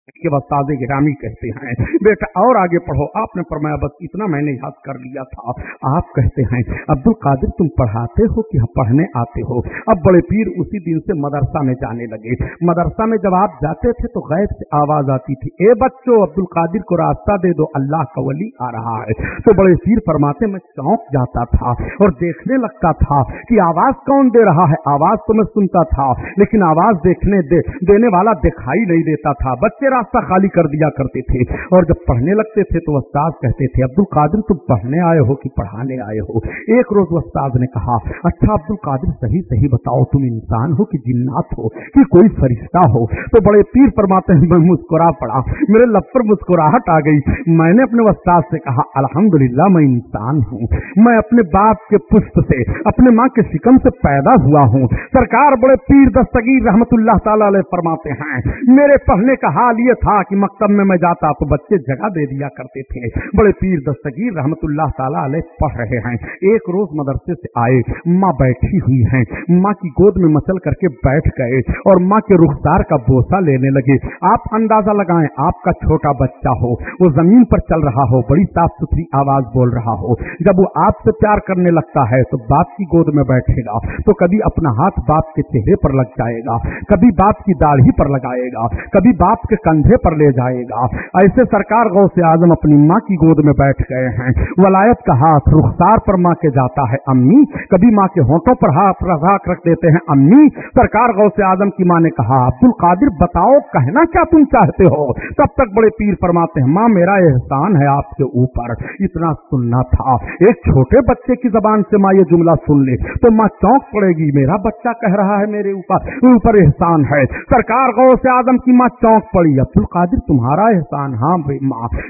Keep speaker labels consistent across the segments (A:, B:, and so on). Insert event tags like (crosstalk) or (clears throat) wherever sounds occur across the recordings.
A: اس کے تازے گرامی کہتے ہیں۔ بیٹا اور آگے پڑھو۔ آپ نے فرمایا، بس اتنا میں نے یاد کر لیا تھا۔ آپ کہتے ہیں عبد القادر تم پڑھاتے ہو کہ پڑھنے آتے ہو؟ اب بڑے پیر اسی دن سے مدرسہ میں جانے لگے۔ مدرسہ میں جب آپ جاتے تھے تو غیر سے آواز آتی تھی، اے بچوں عبد القادر کو راستہ دے دو، اللہ کا ولی آ رہا ہے۔ تو بڑے پیر فرماتے، میں چونک جاتا تھا اور دیکھنے لگتا تھا کہ آواز کون دے رہا ہے۔ آواز تو میں سنتا تھا، لیکن آواز دیکھنے دے، دینے والا دکھائی نہیں دیتا تھا۔ بچے راستہ خالی کر دیا کرتے تھے۔ اور جب پڑھنے لگتے تھے تو استاد کہتے تھے عبد القادر تم پڑھنے آئے ہو کہ پڑھانے آئے ہو؟ ایک روز استاد نے کہا اچھا عبد القادر صحیح صحیح بتاؤ، تم انسان ہو کہ جنات ہو کہ کوئی فرشتہ ہو؟ تو بڑے پیر فرماتے ہیں، میں مسکرا پڑا، میرے لب پر مسکراہٹ آ گئی۔ میں نے اپنے استاد سے کہا الحمد میں انسان ہوں۔ میں اپنے باپ کے پشت سے، اپنے ماں کے شکم سے پیدا ہوا ہوں۔ سرکار بڑے پیر دستگیر رحمت اللہ تعالی علیہ فرماتے ہیں، میرے پڑھنے کا حال یہ تھا کہ مکتب میں میں جاتا تو بچے جگہ دے دیا کرتے تھے۔ بڑے پیر دستگیر رحمت اللہ تعالیٰ علیہ پڑھ رہے ہیں۔ ایک روز مدرسے سے آئے، ماں بیٹھی ہوئی ہیں۔ ماں کی گود میں مچل کر کے بیٹھ گئے اور ماں کے رخدار کا بوسا لینے لگے۔ آپ اندازہ لگائیں، آپ کا چھوٹا بچہ ہو۔ وہ زمین پر چل رہا ہو، بڑی صاف ستھری آواز بول رہا ہو۔ جب وہ آپ سے پیار کرنے لگتا ہے تو باپ کی گود میں بیٹھے گا۔ تو کبھی اپنا ہاتھ باپ کے چہرے پر لگ جائے گا، کبھی باپ کی داڑھی پر لگائے گا، کبھی باپ کے کندھے پر لے جائے گا۔ ایسے سرکار غوث اعظم اپنی ماں کی گود میں بیٹھ گئے ہیں۔ ولایت کا ہاتھ رخسار پر ماں کے جاتا ہے امی۔ کبھی ماں کے ہونٹوں پر ہاتھ رکھ دیتے ہیں امی۔ سرکار غوث اعظم کی ماں نے کہا عبد القادر بتاؤ کہنا کیا تم چاہتے ہو؟ تب تک بڑے پیر فرماتے ہیں، ماں میرا احسان ہے آپ کے اوپر۔ اتنا سننا تھا۔ ایک چھوٹے بچے کی زبان سے ماں یہ جملہ سن لے۔ تو ماں چونک پڑے گی، میرا بچہ کہہ رہا ہے میرے اوپر اوپر احسان ہے۔ سرکار غوث اعظم کی ماں چونک پڑی۔ عبد القادر تمہارا احسان؟ ہاں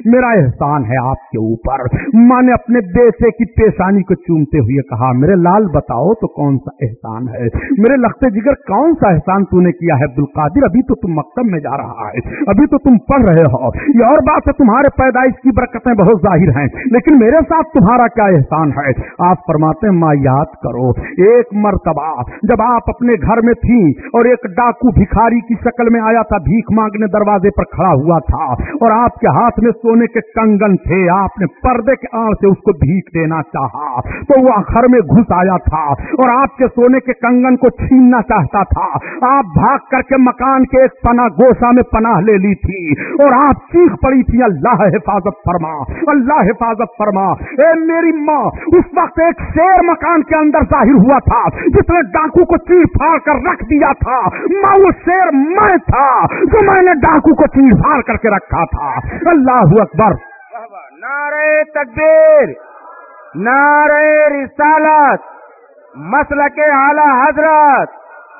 A: میرا احسان ہے آپ کے اوپر۔ ماں نے اپنے بیٹے کی پیشانی کو چومتے ہوئے کہا، میرے لال بتاؤ تو کون سا احسان ہے؟ میرے لگتے جگر کون سا احسان تو نے کیا ہے؟ عبد القادر، ابھی تو تم مکتب میں جا رہا ہے، ابھی تو تم پڑھ رہے ہو۔ یہ اور بات ہے، تمہارے پیدائش کی برکتیں بہت ظاہر ہیں، لیکن میرے ساتھ تمہارا کیا احسان ہے؟ آپ فرماتے ہیں، ماں، یاد کرو، ایک مرتبہ جب آپ اپنے گھر میں تھی اور ایک ڈاکو بھکھاری کی شکل میں آیا تھا بھیک مانگنے دروازے دروازے پر کھڑا ہوا تھا اور آپ کے ہاتھ میں سونے کے کنگن تھے۔ آپ نے پردے کے آڑ سے اس کو بھیک دینا چاہا۔ تو وہ گھر میں گھس آیا تھا اور آپ کے سونے کے کنگن کو چھیننا چاہتا تھا۔ آپ بھاگ کر کے مکان کے ایک پناہ گوشا میں پناہ لے لی تھی اور آپ چیخ پڑی تھی، اللہ حفاظت فرما، اللہ حفاظت فرما۔ اے میری ماں، اس وقت ایک شیر مکان کے اندر ظاہر ہوا تھا جس نے ڈاکو کو چیر پھاڑ کر رکھ دیا تھا۔ ماں، وہ شیر میں تھا جو میں نے ڈاکو آنکھوں کو چیڑ پھاڑ کر کے رکھا تھا۔ اللہ اکبر۔
B: نعرہ تقدیر نعرہ رسالت مسل کے اعلی حضرت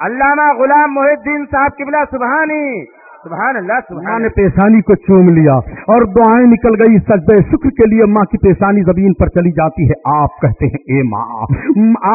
B: علامہ غلام محدود صاحب کی بلا سبحانی سبحان اللہ سبحان
A: پیشانی کو چوم لیا۔ اور دعائیں نکل گئی سجدے شکر کے لیے، ماں کی پیشانی زمین پر چلی جاتی ہے۔ آپ کہتے ہیں، اے ماں،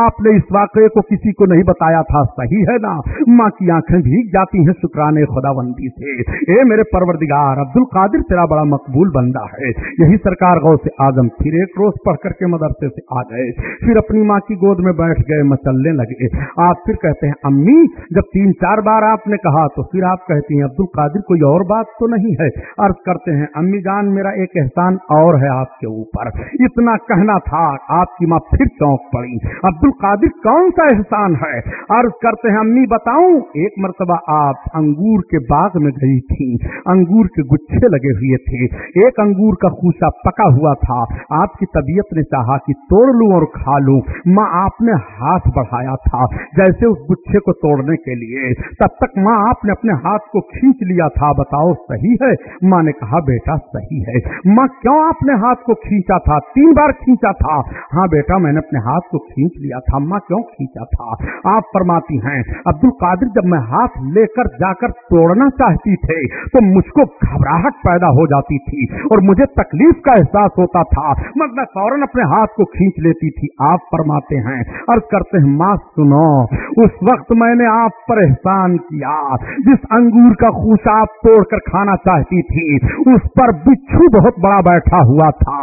A: آپ نے اس واقعے کو کسی کو نہیں بتایا تھا، صحیح ہے نا؟ ماں کی آنکھیں بھیگ جاتی ہیں شکرانے خدا بندی سے۔ اے میرے پروردگار عبد القادر تیرا بڑا مقبول بندہ ہے۔ یہی سرکار گو سے آزم پھر ایک روز پڑھ کر کے مدرسے سے آ گئے۔ پھر اپنی ماں کی گود میں بیٹھ گئے مچلنے لگے۔ آپ پھر کہتے ہیں، امی، جب تین چار بار آپ نے کہا تو پھر آپ کہتی ہیں عبد القادر کوئی اور بات تو نہیں ہے۔ عرض کرتے ہیں امی جان، میرا ایک احسان اور ہے آپ کے اوپر۔ اتنا کہنا تھا، آپ کی ماں پھر چونک پڑی۔ عبد القادر کون سا احسان ہے؟ عرض کرتے ہیں، امی بتاؤں، ایک مرتبہ آپ انگور کے باغ میں گئی تھی انگور کے گچھے لگے ہوئے تھے۔ ایک انگور کا خوشا پکا ہوا تھا۔ آپ کی طبیعت نے چاہا کہ توڑ لوں اور کھا لوں۔ ماں آپ نے ہاتھ بڑھایا تھا، جیسے اس گچھے کو توڑنے کے لیے۔ تب تک ماں آپ نے اپنے ہاتھ کو کھینچ لیا تھا۔ بتاؤ، صحیح ہے؟ ماں نے کہا، بیٹا معاملہ صحیح ہے۔ ماں کیوں آپ نے ہاتھ کو کھینچا تھا؟ تین بار کھینچا تھا۔ ہاں بیٹا، میں نے اپنے ہاتھ کو کھینچ لیا تھا۔ ماں کیوں کھینچا تھا؟ آپ فرماتی ہیں عبد القادر جب میں ہاتھ لے کر جا کر توڑنا چاہتی تھے تو مجھ کو گھبراہٹ پیدا ہو جاتی تھی اور مجھے تکلیف کا احساس ہوتا تھا۔ مگر میں فوراً اپنے ہاتھ کو کھینچ لیتی تھی۔ آپ فرماتے ہیں، عرض کرتے ہیں، ماں سنو، اس وقت میں نے آپ پر احسان کیا۔ جس انگور کا خوشہ آپ توڑ کر کھانا چاہتی تھی، اس پر بچھو بہت بڑا بیٹھا ہوا تھا۔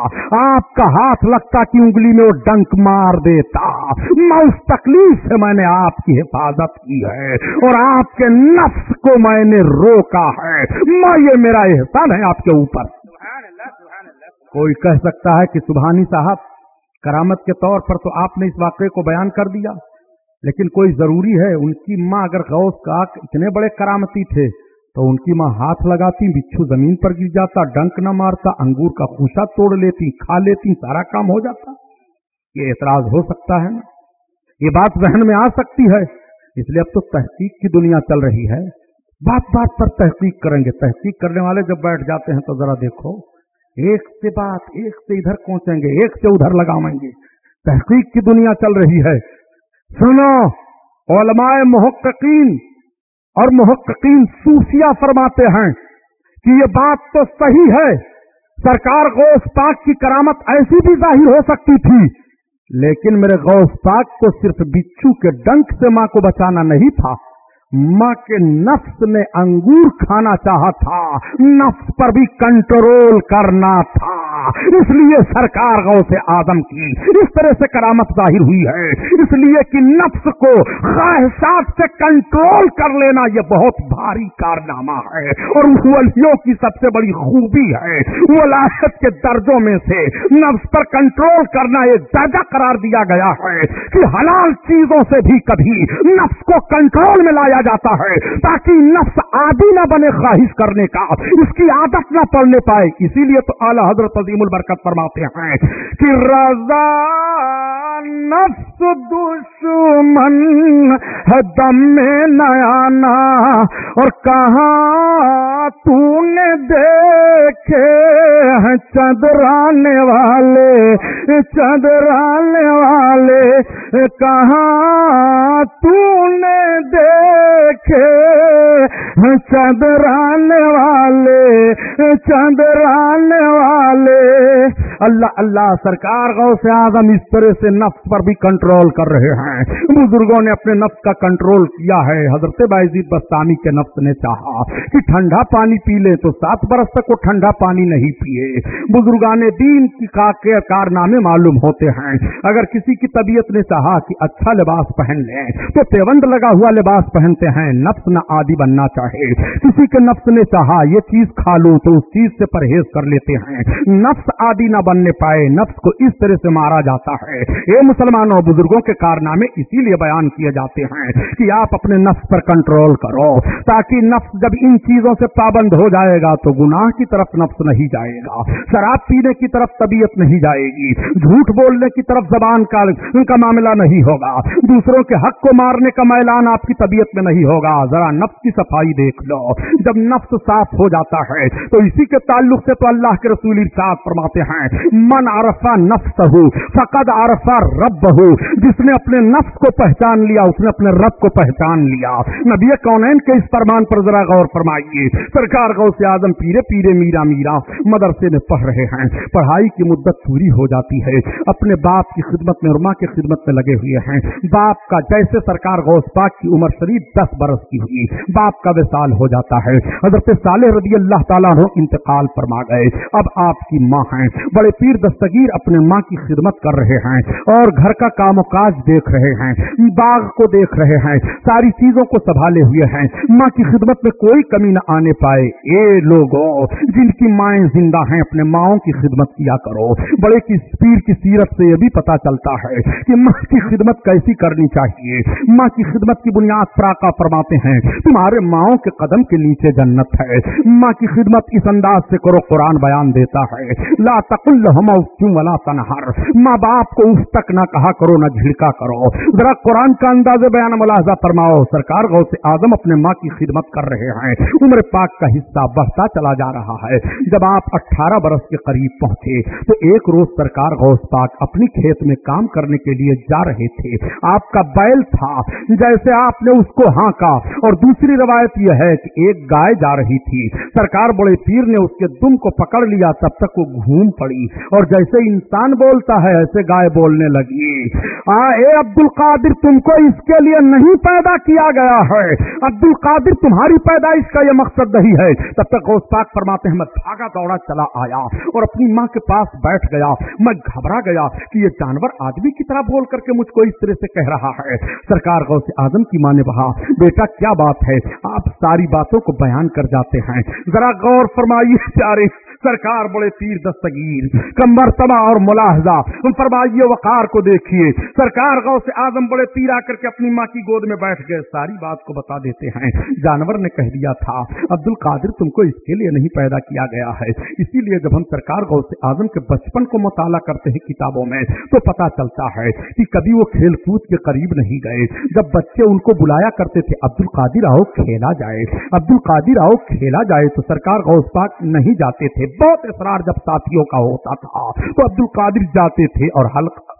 A: آپ کا ہاتھ لگتا کہ انگلی میں وہ ڈنک مار دیتا۔ میں اس تکلیف سے میں نے آپ کی حفاظت کی ہے اور آپ کے نفس کو میں نے روکا ہے۔ میں یہ میرا احسان ہے آپ کے اوپر۔ کوئی کہہ سکتا ہے کہ سبحانی صاحب، کرامت کے طور پر تو آپ نے اس واقعے کو بیان کر دیا، لیکن کوئی ضروری ہے، ان کی ماں اگر غوث کا اتنے بڑے کرامتی تھے تو ان کی ماں ہاتھ لگاتی، بچھو زمین پر گر جاتا، ڈنک نہ مارتا، انگور کا خوشا توڑ لیتی، کھا لیتی، سارا کام ہو جاتا۔ یہ اعتراض ہو سکتا ہے نا؟ یہ بات ذہن میں آ سکتی ہے۔ اس لیے اب تو تحقیق کی دنیا چل رہی ہے۔ بات بات پر تحقیق کریں گے۔ تحقیق کرنے والے جب بیٹھ جاتے ہیں تو ذرا دیکھو۔ ایک سے بات، ایک سے ادھر پہنچیں گے، ایک سے ادھر لگاویں گے۔ تحقیق کی دنیا چل رہی ہے۔ سنو، علماء محققین اور محققین صوفیہ فرماتے ہیں کہ یہ بات تو صحیح ہے، سرکار غوث پاک کی کرامت ایسی بھی ظاہر ہو سکتی تھی، لیکن میرے غوث پاک کو صرف بچو کے ڈنک سے ماں کو بچانا نہیں تھا، ماں کے نفس نے انگور کھانا چاہا تھا، نفس پر بھی کنٹرول کرنا تھا۔ اس لیے سرکار غو سے آدم کی اس طرح سے کرامت ظاہر ہوئی ہے۔ اس لیے کہ نفس کو خواہشات سے کنٹرول کر لینا یہ بہت بھاری کارنامہ ہے۔ اور ولیوں کی سب سے بڑی خوبی ہے۔ ولاحت کے درجوں میں سے نفس پر کنٹرول کرنا یہ درجہ قرار دیا گیا ہے کہ حلال چیزوں سے بھی کبھی نفس کو کنٹرول میں لایا جاتا ہے تاکہ نفس عادی نہ بنے خواہش کرنے کا۔ اس کی عادت نہ پڑنے پائے۔ اسی لیے تو اعلیٰ حضرت عظیم البرکت فرماتے ہیں کہ رضا نفس دشمن دم میں نیانا اور کہاں تو نے دیکھے چندرانے والے چدرانے والے۔ کہاں تو نے دیکھے چندرانے والے چدرانے والے۔ اللہ اللہ سرکار گاؤں سے اعظم اس طرح سے نفس پر بھی کنٹرول کر رہے ہیں۔ بزرگوں نے اپنے نفس کا کنٹرول کیا ہے۔ حضرت باعزید بستانی کے نفس نے چاہا کہ ٹھنڈا پانی پی لے تو سات برس تک وہ ٹھنڈا پانی نہیں پیے۔ بزرگان دین کی کارنامے معلوم ہوتے ہیں۔ اگر کسی کی طبیعت نے چاہا کہ اچھا لباس پہن لیں تو پیوند لگا ہوا لباس پہنتے ہیں۔ نفس نہ آدی بننا چاہے۔ کسی کے نفس نے چاہا یہ چیز کھا لو تو اس چیز سے پرہیز کر لیتے ہیں۔ نہ نفس عادی نہ بننے پائے، نفس کو اس طرح سے مارا جاتا ہے۔ یہ مسلمانوں، بزرگوں کے کارنامے اسی لیے بیان کیے جاتے ہیں کہ آپ اپنے نفس پر کنٹرول کرو، تاکہ نفس جب ان چیزوں سے پابند ہو جائے گا تو گناہ کی طرف نفس نہیں جائے گا، شراب پینے کی طرف طبیعت نہیں جائے گی، جھوٹ بولنے کی طرف زبان کا ان کا معاملہ نہیں ہوگا، دوسروں کے حق کو مارنے کا میلان آپ کی طبیعت میں نہیں ہوگا۔ ذرا نفس کی صفائی دیکھ لو۔ جب نفس صاف ہو جاتا ہے تو اسی کے تعلق سے تو اللہ کے رسول ارشاد فرماتے ہیں، من عرفا نفس ہو فقد عرفا رب ہو جس نے اپنے نفس کو پہچان لیا، اس نے اپنے رب کو پہچان لیا۔ نبی کونین کے اس فرمان پر ذرا غور فرمائیے۔ سرکار غوث اعظم پیرے پیرے میرا میرا مدرسے میں پڑھ رہے ہیں۔ پڑھائی کی مدت پوری ہو جاتی ہے۔ اپنے باپ کی خدمت میں، رما کی خدمت میں لگے ہوئے ہیں۔ باپ کا جیسے سرکار غوث پاک کی عمر شریف دس برس کی ہوئی، باپ کا وصال ہو جاتا ہے۔ حضرت صالح رضی اللہ تعالیٰ انتقال فرما گئے۔ اب آپ کی ماں ہیں۔ بڑے پیر دستگیر اپنے ماں کی خدمت کر رہے ہیں اور گھر کا کام و کاج دیکھ رہے ہیں۔ باغ کو دیکھ رہے ہیں۔ ساری چیزوں کو سنبھالے ہوئے ہیں۔ ماں کی خدمت میں کوئی کمی نہ آنے پائے۔ اے لوگوں، جن کی مائیں زندہ ہیں، اپنے ماؤں کی خدمت کیا کرو۔ بڑے کی پیر کی سیرت سے یہ بھی پتا چلتا ہے کہ ماں کی خدمت کیسی کرنی چاہیے۔ ماں کی خدمت کی بنیاد پراقا فرماتے ہیں۔ تمہارے ماؤں کے قدم کے نیچے جنت ہے۔ ماں کی خدمت اس انداز سے کرو، قرآن بیان دیتا ہے۔ لا تقل ہما ولا تنہار ماں باپ کو اس تک نہ کہا کرو، نہ جھڑکا کرو۔ ذرا قرآن کا انداز بیان ملاحظہ فرماؤ۔ سرکار غوث سے اپنے ماں کی خدمت کر رہے ہیں۔ عمر پاک کا حصہ بڑھتا چلا جا رہا ہے۔ جب آپ اٹھارہ برس کے قریب پہنچے، تو ایک روز سرکار غوث پاک اپنی کھیت میں کام کرنے کے لیے جا رہے تھے۔ آپ کا بیل تھا، جیسے آپ نے اس کو ہانکا۔ اور دوسری روایت یہ ہے کہ ایک گائے جا رہی تھی۔ سرکار بڑے پیر نے اس کے دم کو پکڑ لیا، تب تک وہ گھوم پڑی اور جیسے انسان بولتا ہے ایسے گائے بولنے لگی۔ آ اے عبد القادر تم کو اس کے لیے نہیں پیدا کیا گیا ہے۔ عبد القادر تمہاری پیدائش کا یہ مقصد نہیں ہے۔ تب تک غوث پاک فرماتے ہیں، میں بھاگا دوڑا چلا آیا اور اپنی ماں کے پاس بیٹھ گیا۔ میں گھبرا گیا کہ یہ جانور آدمی کی طرح بول کر کے مجھ کو اس طرح سے کہہ رہا ہے۔ سرکار غوث اعظم کی ماں نے کہا، بیٹا، کیا بات ہے؟ آپ ساری باتوں کو بیان کر جاتے ہیں۔ ذرا غور فرمائیے پیارے۔ سرکار بڑے تیر دستگیر، کم مرتبہ اور ملاحظہ۔ ان وقار کو دیکھیے۔ سرکار غوث آزم بڑے تیر آ کر کے اپنی ماں کی گود میں بیٹھ گئے۔ ساری بات کو بتا دیتے ہیں۔ جانور نے کہہ دیا تھا عبد القادر تم کو اس کے لیے نہیں پیدا کیا گیا ہے۔ اسی لیے جب ہم سرکار غوث اعظم کے بچپن کو مطالعہ کرتے ہیں کتابوں میں، تو پتا چلتا ہے کہ کبھی وہ کھیل کود کے قریب نہیں گئے۔ جب بچے ان کو بلایا کرتے تھے عبد القادر آؤ کھیلا جائے۔ عبد القادر آؤ کھیلا جائے تو سرکار غوث پاک نہیں جاتے تھے۔ بہت اصرار جب ساتھیوں کا ہوتا تھا تو عبد القادر جاتے تھے اور حلقہ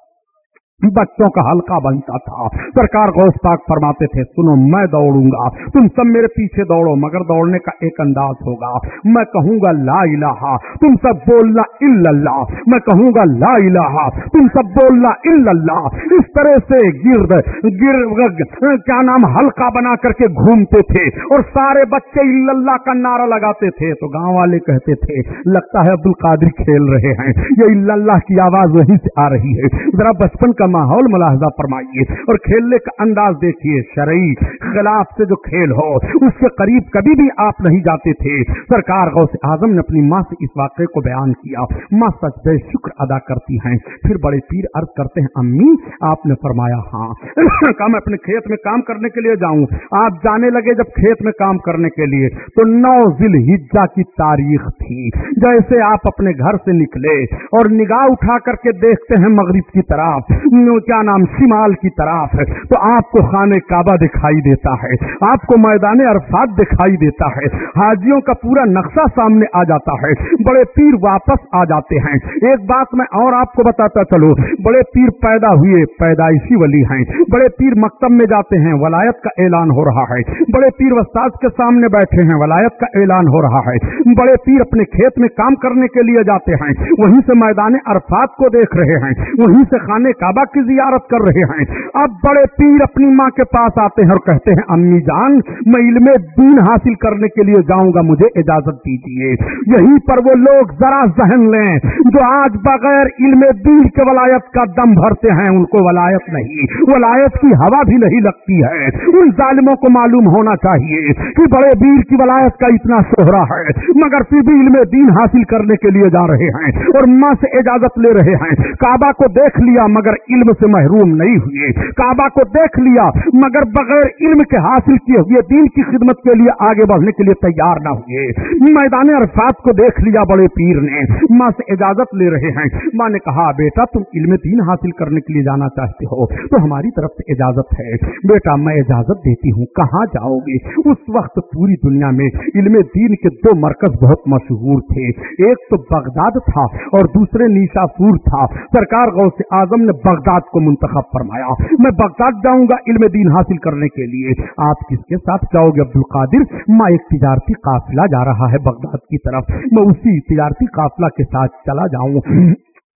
A: بچوں کا حلقہ بنتا تھا۔ سرکار غوث پاک فرماتے تھے، سنو، میں دوڑوں گا۔ تم سب میرے پیچھے دوڑو، مگر دوڑنے کا ایک انداز ہوگا۔ میں کہوں گا لا الہ، تم سب بولنا الا اللہ۔ میں کہوں گا لا الہ، تم سب بولنا الا اللہ۔ اس طرح سے گرد گرد، کیا نام، حلقہ بنا کر کے گھومتے تھے اور سارے بچے الا اللہ کا نعرہ لگاتے تھے۔ تو گاؤں والے کہتے تھے، لگتا ہے عبد القادری کھیل رہے ہیں۔ یہ الا اللہ کی آواز وہیں سے آ رہی ہے۔ ذرا بچپن کا ماحول ملاحظہ فرمائیے اور کھیلنے کا انداز دیکھیے شرعی خلاف سے جو کھیل ہو، اس کے قریب کبھی بھی آپ نہیں جاتے تھے۔ سرکار غوث اعظم نے اپنی ماں سے اس واقعے کو بیان کیا۔ ماں سچ بے شکر ادا کرتی ہیں۔ پھر بڑے پیر عرض کرتے ہیں، امی، آپ نے فرمایا ہاں۔ (coughs) کہا میں اپنے کھیت میں کام کرنے کے لیے جاؤں۔ آپ جانے لگے جب کھیت میں کام کرنے کے لیے۔ تو نو ذیل ہجا کی تاریخ تھی۔ جیسے آپ اپنے گھر سے نکلے اور نگاہ اٹھا کر کے دیکھتے ہیں مغرب کی طرف۔ کیا نام شمال کی طرف ہے، تو آپ کو خانے کعبہ دکھائی دیتا ہے، آپ کو میدان عرفات دکھائی دیتا ہے، حاجیوں کا پورا نقشہ سامنے آ جاتا ہے، بڑے پیر واپس آ جاتے ہیں۔ ایک بات میں اور آپ کو بتاتا چلو بڑے پیر پیدا ہوئے، پیدائشی ولی ہیں۔ بڑے پیر مکتب میں جاتے ہیں، ولایت کا اعلان ہو رہا ہے۔ بڑے پیر وسطاد کے سامنے بیٹھے ہیں، ولایت کا اعلان ہو رہا ہے۔ بڑے پیر اپنے کھیت میں کام کرنے کے لیے جاتے ہیں۔ وہیں سے میدان عرفات کو دیکھ رہے ہیں۔ وہیں سے خانے کعبہ بابا کی زیارت کر رہے ہیں۔ اب بڑے پیر اپنی ماں کے پاس آتے ہیں اور کہتے ہیں، امی جان، میں علم دین حاصل کرنے کے لیے جاؤں گا، مجھے اجازت دیجیے یہی پر وہ لوگ ذرا ذہن لیں، جو آج بغیر علم دین کے ولایت کا دم بھرتے ہیں، ان کو ولایت نہیں، ولایت کی ہوا بھی نہیں لگتی ہے۔ ان ظالموں کو معلوم ہونا چاہیے کہ بڑے بیر کی ولایت کا اتنا شہرا ہے، مگر پھر بھی علم دین حاصل کرنے کے لیے جا رہے ہیں اور ماں سے اجازت لے رہے ہیں۔ کعبہ کو دیکھ لیا، مگر علم سے محروم نہیں ہوئے۔ کعبہ کو دیکھ لیا، مگر بغیر علم کے حاصل کیے ہوئے دین کی خدمت کے لیے آگے بڑھنے کے لیے تیار نہ ہوئے۔ میدان عرفات کو دیکھ لیا بڑے پیر نے۔ ماں سے اجازت لے رہے ہیں۔ ماں نے کہا، بیٹا، تم علم دین حاصل کرنے کے لیے جانا چاہتے ہو، تو ہماری طرف سے اجازت ہے۔ بیٹا، میں اجازت دیتی ہوں، کہاں جاؤ گے؟ اس وقت پوری دنیا میں علم دین کے دو مرکز بہت مشہور تھے۔ ایک تو بغداد تھا اور دوسرے نیشا پور تھا۔ سرکار غوث اعظم نے بغداد بغداد کو منتخب فرمایا۔ میں بغداد جاؤں گا علم دین حاصل کرنے کے لیے۔ آپ کس کے ساتھ جاؤ گے عبد القادر میں ایک تجارتی قافلہ جا رہا ہے بغداد کی طرف۔ میں اسی تجارتی قافلہ کے ساتھ چلا جاؤں۔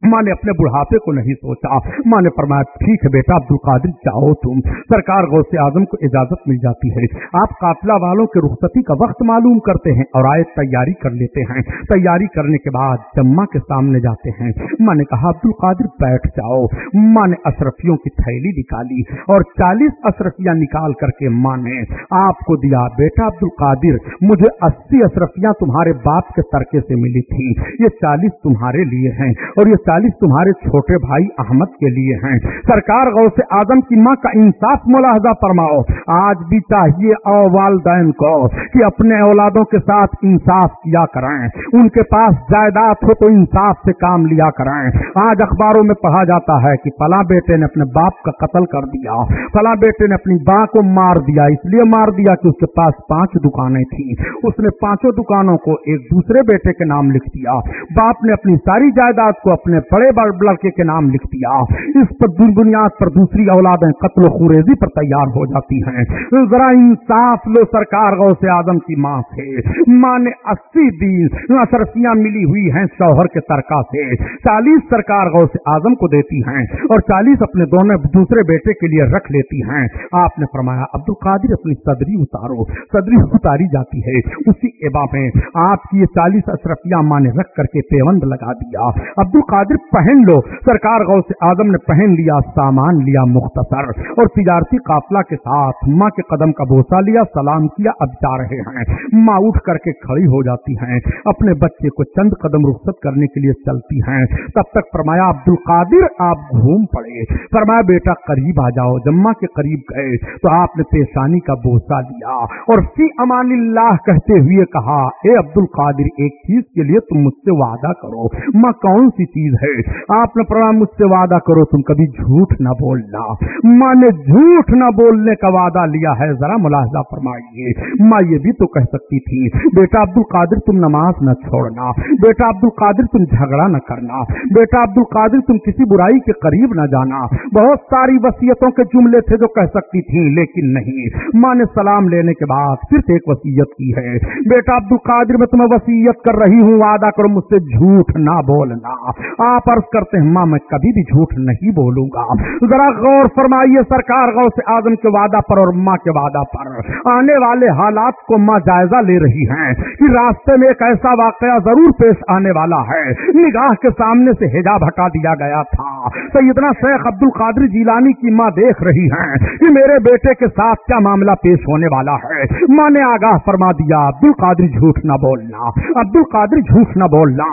A: ماں نے اپنے بڑھاپے کو نہیں سوچا۔ ماں نے فرمایا، ٹھیک ہے بیٹا عبد القادر جاؤ تم۔ سرکار غوث اعظم کو اجازت مل جاتی ہے۔ آپ قافلہ والوں کے رخصتی کا وقت معلوم کرتے ہیں اور آئے تیاری کر لیتے ہیں۔ تیاری کرنے کے بعد جمع کے سامنے جاتے ہیں۔ ماں نے کہا عبد القادر بیٹھ جاؤ۔ ماں نے اشرفیوں کی تھیلی نکالی اور چالیس اشرفیاں نکال کر کے ماں نے آپ کو دیا۔ بیٹا عبد القادر مجھے اسی اشرفیاں تمہارے باپ کے ترکے سے ملی تھی یہ چالیس تمہارے لیے ہیں اور یہ چالیس تمہارے چھوٹے بھائی احمد کے لیے ہیں۔ سرکار غوث آدم کی ماں کا انصاف ملاحظہ فرماؤ۔ آج بھی چاہیے او والدین کو کہ اپنے اولادوں کے ساتھ انصاف کیا کرائیں ان کے پاس جائیداد ہو تو انصاف سے کام لیا کرائیں آج اخباروں میں پڑھا جاتا ہے کہ فلاں بیٹے نے اپنے باپ کا قتل کر دیا۔ فلاں بیٹے نے اپنی ماں کو مار دیا، اس لیے مار دیا کہ اس کے پاس پانچ دکانیں تھیں۔ اس نے پانچوں دکانوں کو ایک دوسرے بیٹے کے نام لکھ دیا۔ باپ نے اپنی ساری جائیداد کو اپنے نے بڑے بڑے لڑکے کے نام لکھ دیا۔ اس پر بنیاد پر دوسری اولادیں قتل و خوریزی پر تیار ہو جاتی ہیں۔ ذرا انصاف لو سرکار غوث آدم کی ماں سے۔ ماں نے اسی دن اثرسیاں ملی ہوئی ہیں شوہر کے ترکا سے۔ چالیس سرکار غوث آدم کو دیتی ہیں اور چالیس اپنے دونوں دوسرے بیٹے کے لیے رکھ لیتی ہیں۔ آپ نے فرمایا عبد القادر اپنی صدری اتارو۔ صدری اتاری جاتی ہے۔ اسی ایبا میں آپ کی یہ چالیس اشرفیاں ماں نے رکھ کر کے پیوند لگا دیا۔ عبد القادر قادر پہن لو۔ سرکار غوث آدم نے پہن لیا سامان، لیا مختصر اور تجارتی قافلہ کے ساتھ ماں کے قدم کا بوسا لیا، سلام کیا۔ اب جا رہے ہیں۔ ماں اٹھ کر کے کھڑی ہو جاتی ہیں۔ اپنے بچے کو چند قدم رخصت کرنے کے لیے چلتی ہیں۔ تب تک فرمایا عبد القادر آپ گھوم پڑے۔ فرمایا، بیٹا، قریب آ جاؤ۔ جب ماں کے قریب گئے۔ تو آپ نے پیشانی کا بوسا لیا۔ اور فی امان اللہ کہتے ہوئے کہا، اے عبد القادر ایک چیز کے لیے تم مجھ سے وعدہ کرو۔ ماں، کون سی چیز ہے۔ آپ نے پرام مجھ سے وعدہ کرو، تم کبھی جھوٹ نہ بولنا۔ ماں نے جھوٹ نہ بولنے کا وعدہ لیا ہے، ذرا ملاحظہ فرمائیے۔ ماں یہ بھی تو کہہ سکتی تھی، بیٹا عبد القادر تم نماز نہ چھوڑنا، بیٹا عبد القادر تم جھگڑا نہ کرنا، بیٹا عبد القادر تم کسی برائی کے قریب نہ جانا۔ بہت ساری وسیعتوں کے جملے تھے جو کہہ سکتی تھی، لیکن نہیں۔ ماں نے سلام لینے کے بعد صرف ایک وسیعت کی ہے۔ بیٹا عبد القادر میں تمہیں وسیعت کر رہی ہوں، وعدہ کرو مجھ سے جھوٹ نہ بولنا۔ ہاں آپ عرض کرتے ہیں، ماں، میں کبھی بھی جھوٹ نہیں بولوں گا۔ ذرا غور فرمائیے سرکار غور سے اعظم کے وعدہ پر اور ماں کے وعدہ پر۔ آنے والے حالات کو ماں جائزہ لے رہی ہیں کہ راستے میں ایک ایسا واقعہ ضرور پیش آنے والا ہے۔ نگاہ کے سامنے سے حجاب ہٹا دیا گیا تھا۔ سیدنا شیخ عبد القادر جیلانی کی ماں دیکھ رہی ہیں کہ میرے بیٹے کے ساتھ کیا معاملہ پیش ہونے والا ہے۔ ماں نے آگاہ فرما دیا عبد القادر جھوٹ نہ بولنا عبد القادر جھوٹ نہ بولنا۔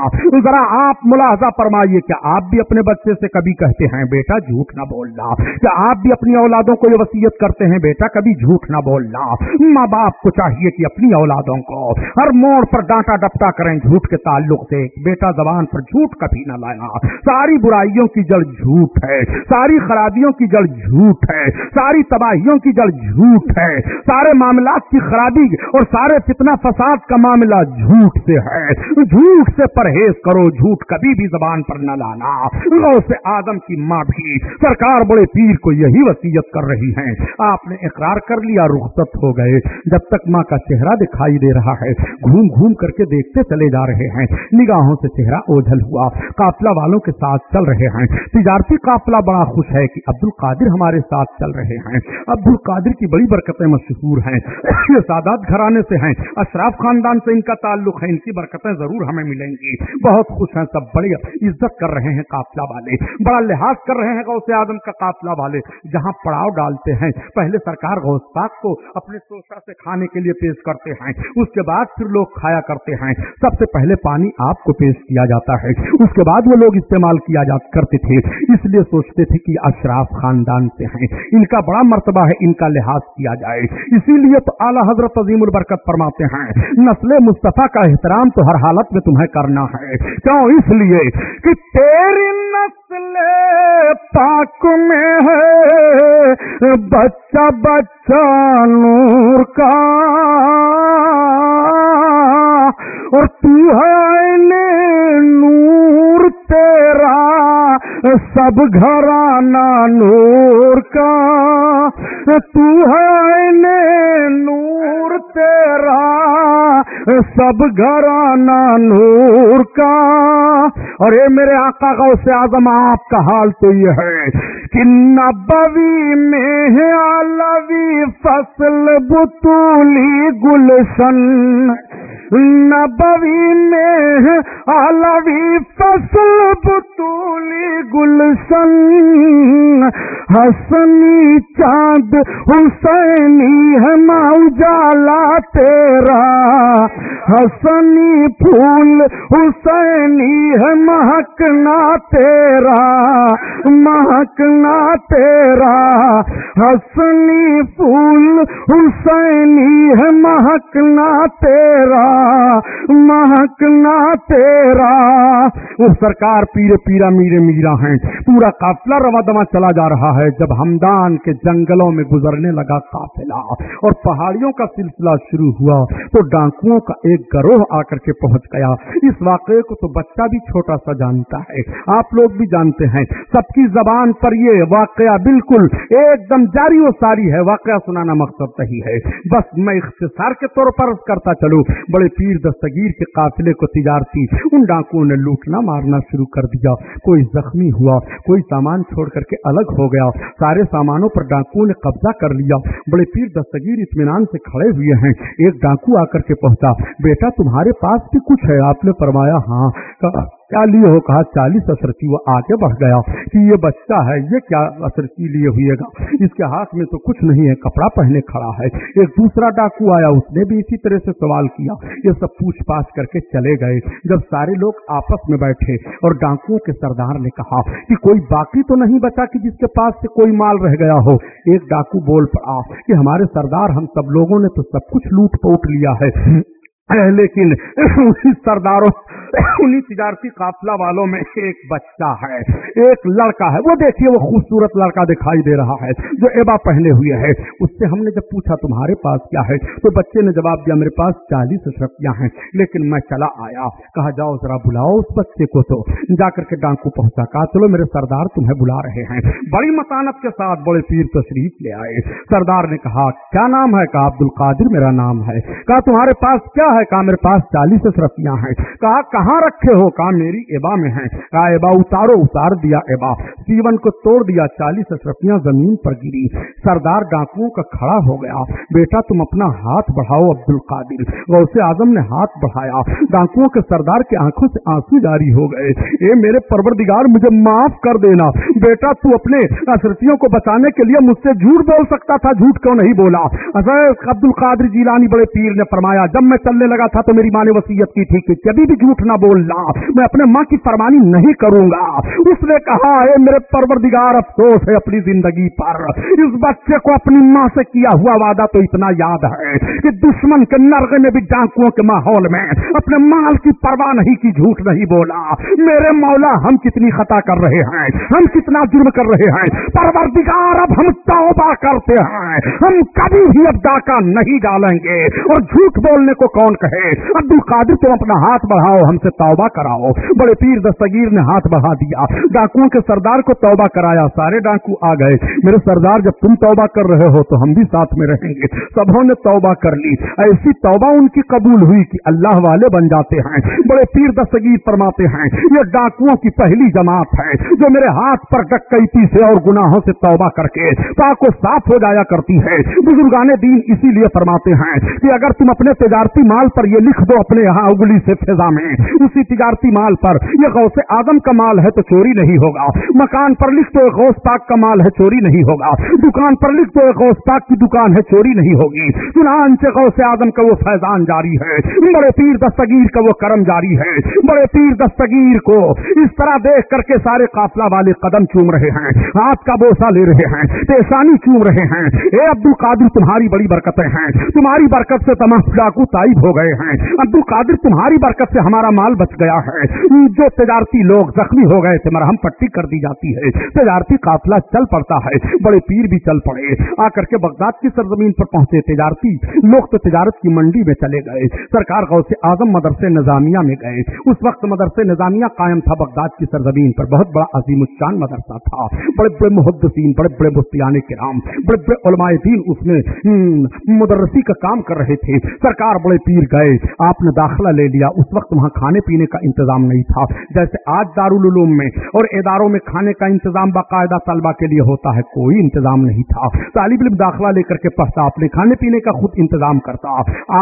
A: ذرا آپ ملاحظہ فرما یہ کہ آپ بھی اپنے بچے سے کبھی کہتے ہیں، بیٹا جھوٹ نہ بولنا کہ آپ بھی اپنی اولادوں کو یہ وسیعت کرتے ہیں، بیٹا کبھی جھوٹ نہ بولنا ماں باپ کو چاہیے کہ اپنی اولادوں کو ہر موڑ پر ڈانٹا ڈپٹا کریں، جھوٹ کے تعلق سے، بیٹا زبان پر جھوٹ کبھی نہ لانا۔ ساری برائیوں کی جڑ جھوٹ ہے، ساری خرابیوں کی جڑ جھوٹ ہے، ساری تباہیوں کی جڑ جھوٹ ہے، سارے معاملات کی خرابی اور سارے فتنہ فساد کا معاملہ جھوٹ سے ہے۔ جھوٹ سے پرہیز کرو، جھوٹ کبھی بھی زبان پر پر نہ لانا۔ غوث آدم کی ماں بھی۔ سرکار بڑے پیر کو یہی وسیعت کر رہی ہیں۔ آپ نے اقرار کر لیا، رخصت ہو گئے۔ جب تک ماں کا چہرہ دکھائی دے رہا ہے، گھوم گھوم کر کے دیکھتے چلے جا رہے ہیں۔ نگاہوں سے چہرہ اوجھل ہوا۔ قافلہ والوں کے ساتھ چل رہے ہیں۔ تجارتی قافلہ بڑا خوش ہے کہ عبد القادر ہمارے ساتھ چل رہے ہیں۔ عبد القادر کی بڑی برکتیں مشہور ہیں۔ یہ سادات گھرانے سے ہیں۔ اشراف خاندان سے ان کا تعلق ہے۔ ان کی برکتیں ضرور ہمیں ملیں گی۔ بہت خوش ہیں سب بڑے۔ عزت کر رہے ہیں قافلہ والے، بڑا لحاظ کر رہے ہیں غوث آدم کا قافلہ والے، جہاں پڑاؤ ڈالتے ہیں۔ پہلے سرکار غوث پاک کو اپنے سوشا سے کھانے کے لیے پیش کرتے ہیں، اس کے بعد پھر لوگ کھایا کرتے ہیں۔ سب سے پہلے پانی آپ کو پیش کیا جاتا ہے، اس کے بعد وہ لوگ استعمال کیا جاتا کرتے تھے۔ اس لیے سوچتے تھے کہ اشراف خاندان سے ہیں۔ ان کا بڑا مرتبہ ہے ان کا لحاظ کیا جائے۔ اسی لیے تو اعلیٰ حضرت عظیم البرکت فرماتے ہیں، نسل مصطفیٰ کا احترام تو ہر حالت میں تمہیں کرنا ہے۔ کیوں؟ اس لیے کہ تیری نسل پاک میں ہے بچہ بچہ نور کا۔ اور تو ہے نور تیرا سب گھرانا نور کا، تو ہے نور تیرا سب گھرانا نور کا۔ اور اے میرے آقا اسے آزم آپ کا حال تو یہ ہے کہ نبوی میں علوی فصل بتولی گلشن نبوی میں علوی فصل بطولی گلشن، حسنی چاند، حسینی ہے ماں اجالا تیرا، حسنی پھول، حسینی ہے مہکنا تیرا مہکنا تیرا، حسنی پھول، حسینی ہے مہکنا تیرا۔ مہکنا تیرا۔ وہ سرکار پیرے پیرا میرے میرا ہیں۔ پورا قافلہ روا دما چلا جا رہا ہے۔ جب ہمدان کے جنگلوں میں گزرنے لگا قافلہ اور پہاڑیوں کا سلسلہ شروع ہوا تو ڈاکوؤں کا ایک گروہ آ کر کے پہنچ گیا۔ اس واقعے کو تو بچہ بھی چھوٹا سا جانتا ہے۔ آپ لوگ بھی جانتے ہیں۔ سب کی زبان پر یہ واقعہ بالکل ایک دم جاری و ساری ہے۔ واقعہ سنانا مقصد نہیں ہے۔ بس میں اختصار کے طور پر کرتا چلوں۔ بڑے پیر دستگیر کے قافلے کو تجارتی ان ڈاکوؤں نے لوٹنا مارنا شروع کر دیا۔ کوئی زخمی ہوا، کوئی سامان چھوڑ کر کے الگ ہو گیا۔ سارے سامانوں پر ڈاکوؤں نے قبضہ کر لیا۔ بڑے پیر دستگیر اطمینان سے کھڑے ہوئے ہیں۔ ایک ڈاکو آ کر کے پہنچا۔ بیٹا، تمہارے پاس بھی کچھ ہے؟ آپ نے فرمایا ہاں۔ کیا لیے ہو؟ کہا، چالیس اثرتی وہ آگے بڑھ گیا کہ یہ بچہ ہے، یہ کیا اثرتی لیے ہوئے گا؟ اس کے ہاتھ میں تو کچھ نہیں ہے، کپڑا پہنے کھڑا ہے۔ ایک دوسرا ڈاکو آیا، اس نے بھی اسی طرح سے سوال کیا۔ یہ سب پوچھ پاچھ کر کے چلے گئے۔ جب سارے لوگ آپس میں بیٹھے اور ڈاکوؤں کے سردار نے کہا کہ کوئی باقی تو نہیں بچا کہ جس کے پاس سے کوئی مال رہ گیا ہو؟ ایک ڈاکو بول پڑا کہ ہمارے سردار، ہم سب لوگوں نے تو سب کچھ لوٹ پوٹ لیا ہے۔ لیکن سرداروں انہیں تجارتی قافلہ والوں میں ایک بچہ ہے، ایک لڑکا ہے۔ وہ دیکھیے، وہ خوبصورت لڑکا دکھائی دے رہا ہے، جو ایبا پہنے ہوئے ہے۔ اس سے ہم نے جب پوچھا، تمہارے پاس کیا ہے؟ تو بچے نے جواب دیا، میرے پاس چالیس اشرفیاں ہیں، لیکن میں چلا آیا۔ کہا، جاؤ ذرا بلاؤ اس بچے کو تو۔ جا کر کے ڈانکو پہنچا۔ کہا، چلو میرے سردار تمہیں بلا رہے ہیں۔ بڑی متانت کے ساتھ بڑے پیر تشریف لے آئے۔ سردار نے کہا، کیا نام ہے؟ کہا، عبد القادر، میرا نام ہے۔ کہا، تمہارے پاس کیا ہے؟ کہا، میرے پاس چالیس اشرفیاں ہیں۔ کہا کہاں رکھے ہو کہا میری ایبا میں ہے کہا ایبا اتارو، اتار دیا ایبا۔ سیون کو توڑ دیا، چالیس اشرفیاں زمین پر گری۔ سردار ڈاکوؤں کا کھڑا ہو گیا۔ بیٹا تم اپنا ہاتھ بڑھاؤ عبد القادر غوث اعظم نے ہاتھ بڑھایا۔ ڈاکوؤں کے سردار کی آنکھوں سے آنسو جاری ہو گئے۔ اے میرے پروردگار، مجھے معاف کر دینا۔ بیٹا، تو اپنے اشرفیوں کو بچانے کے لیے مجھ سے جھوٹ بول سکتا تھا، جھوٹ کیوں نہیں بولا؟ عبد القادر جیلانی بڑے پیر نے فرمایا، جب میں چلنے لگا تھا تو میری ماں نے وسیعت کی تھی کہ کبھی بھی جھوٹ نہ بولنا، میں اپنے ماں کی فرمانی نہیں کروں گا۔ اس نے کہا ہے میرے پروردگار افسوس ہے اپنی زندگی پر۔ اس بچے کو اپنی ماں سے کیا ہوا وعدہ تو اتنا یاد ہے کہ دشمن کے نرغے میں بھی ڈاکوؤں کے ماحول میں اپنے مال کی پرواہ نہیں کی، جھوٹ نہیں بولا۔ میرے مولا، ہم کتنی خطا کر رہے ہیں، ہم کتنا جرم کر رہے ہیں۔ پروردگار، اب ہم توبہ کرتے ہیں۔ ہم کبھی بھی اب ڈاکہ نہیں ڈالیں گے۔ اور جھوٹ بولنے کو کون کہے؟ عبد القادر تم اپنا ہاتھ بڑھاؤ، ہم سے توبہ کراؤ۔ بڑے پیر دستگیر نے ہاتھ بڑھا دیا۔ ڈاکوؤں کے سردار کو توبہ کرایا۔ سارے ڈاکو آ گئے۔ میرے سردار، جب تم توبہ کر رہے ہو تو ہم بھی ساتھ میں رہیں گے۔ سبوں نے توبہ کر لی۔ ایسی توبہ ان کی قبول ہوئی کہ اللہ والے بن جاتے ہیں۔ بڑے پیر دستگیر فرماتے ہیں، یہ ڈاکوؤں کی پہلی جماعت ہے جو میرے ہاتھ پر ڈکیتی سے اور گناہوں سے توبہ کر کے پاک و صاف ہو جایا کرتی ہے۔ بزرگان دین اسی لیے فرماتے ہیں کہ اگر تم اپنے تجارتی مال پر یہ لکھ دو اپنے یہاں اگلی سے فضا میں اسی تجارتی مال پر۔ یہ غوث آدم کا مال ہے تو چوری نہیں ہوگا۔ مکان پر لکھ دو غوث پاک کا مال ہے، چوری نہیں ہوگا۔ دکان پر لکھ دو غوث پاک کی دکان ہے، چوری نہیں ہوگی۔ چنانچہ غوث آدم کا وہ فیضان جاری ہے۔ بڑے پیر دستگیر کا وہ کرم جاری ہے۔ بڑے پیر دستگیر کو اس طرح دیکھ کر کے سارے قافلہ والے قدم چوم رہے ہیں۔ ہاتھ کا بوسا لے رہے ہیں۔ پیشانی چوم رہے ہیں۔ اے عبد القادر تمہاری بڑی برکتیں ہیں۔ تمہاری برکت سے تمام ڈاکو تائب ہو گئے ہیں۔ عبد القادر تمہاری برکت سے ہمارا مال بچ گیا ہے۔ جو تجارتی لوگ زخمی ہو گئے تھے، مرہم پٹی کر دی جاتی ہے۔ تجارتی قافلہ چل پڑتا ہے، بڑے پیر بھی چل پڑے۔ آ کر کے بغداد کی سرزمین پر پہنچے تجارتی۔ لوگ تو تجارت کی منڈی میں چلے گئے۔ سرکار غوث اعظم مدرسے نظامیہ میں گئے۔ اس وقت مدرسے نظامیہ قائم تھا، بغداد کی سرزمین پر۔ بہت بڑا عظیم الشان مدرسہ تھا۔ بڑے بڑے محدثین، بڑے بڑے مفتیان کرام، بڑے بڑے علماء دین اس میں مدرسی کا کام کر رہے تھے۔ سرکار بڑے پیر گئے۔ آپ نے داخلہ لے لیا۔ اس وقت وہاں کھانے پینے کا انتظام نہیں تھا۔ جیسے آج دارالعلوم میں اور اداروں میں کھانے کا انتظام باقاعدہ طلبہ کے لیے ہوتا ہے، کوئی انتظام نہیں تھا۔ طالب علم داخلہ لے کر کے پڑھتا اپنے کھانے پینے کا خود انتظام کرتا۔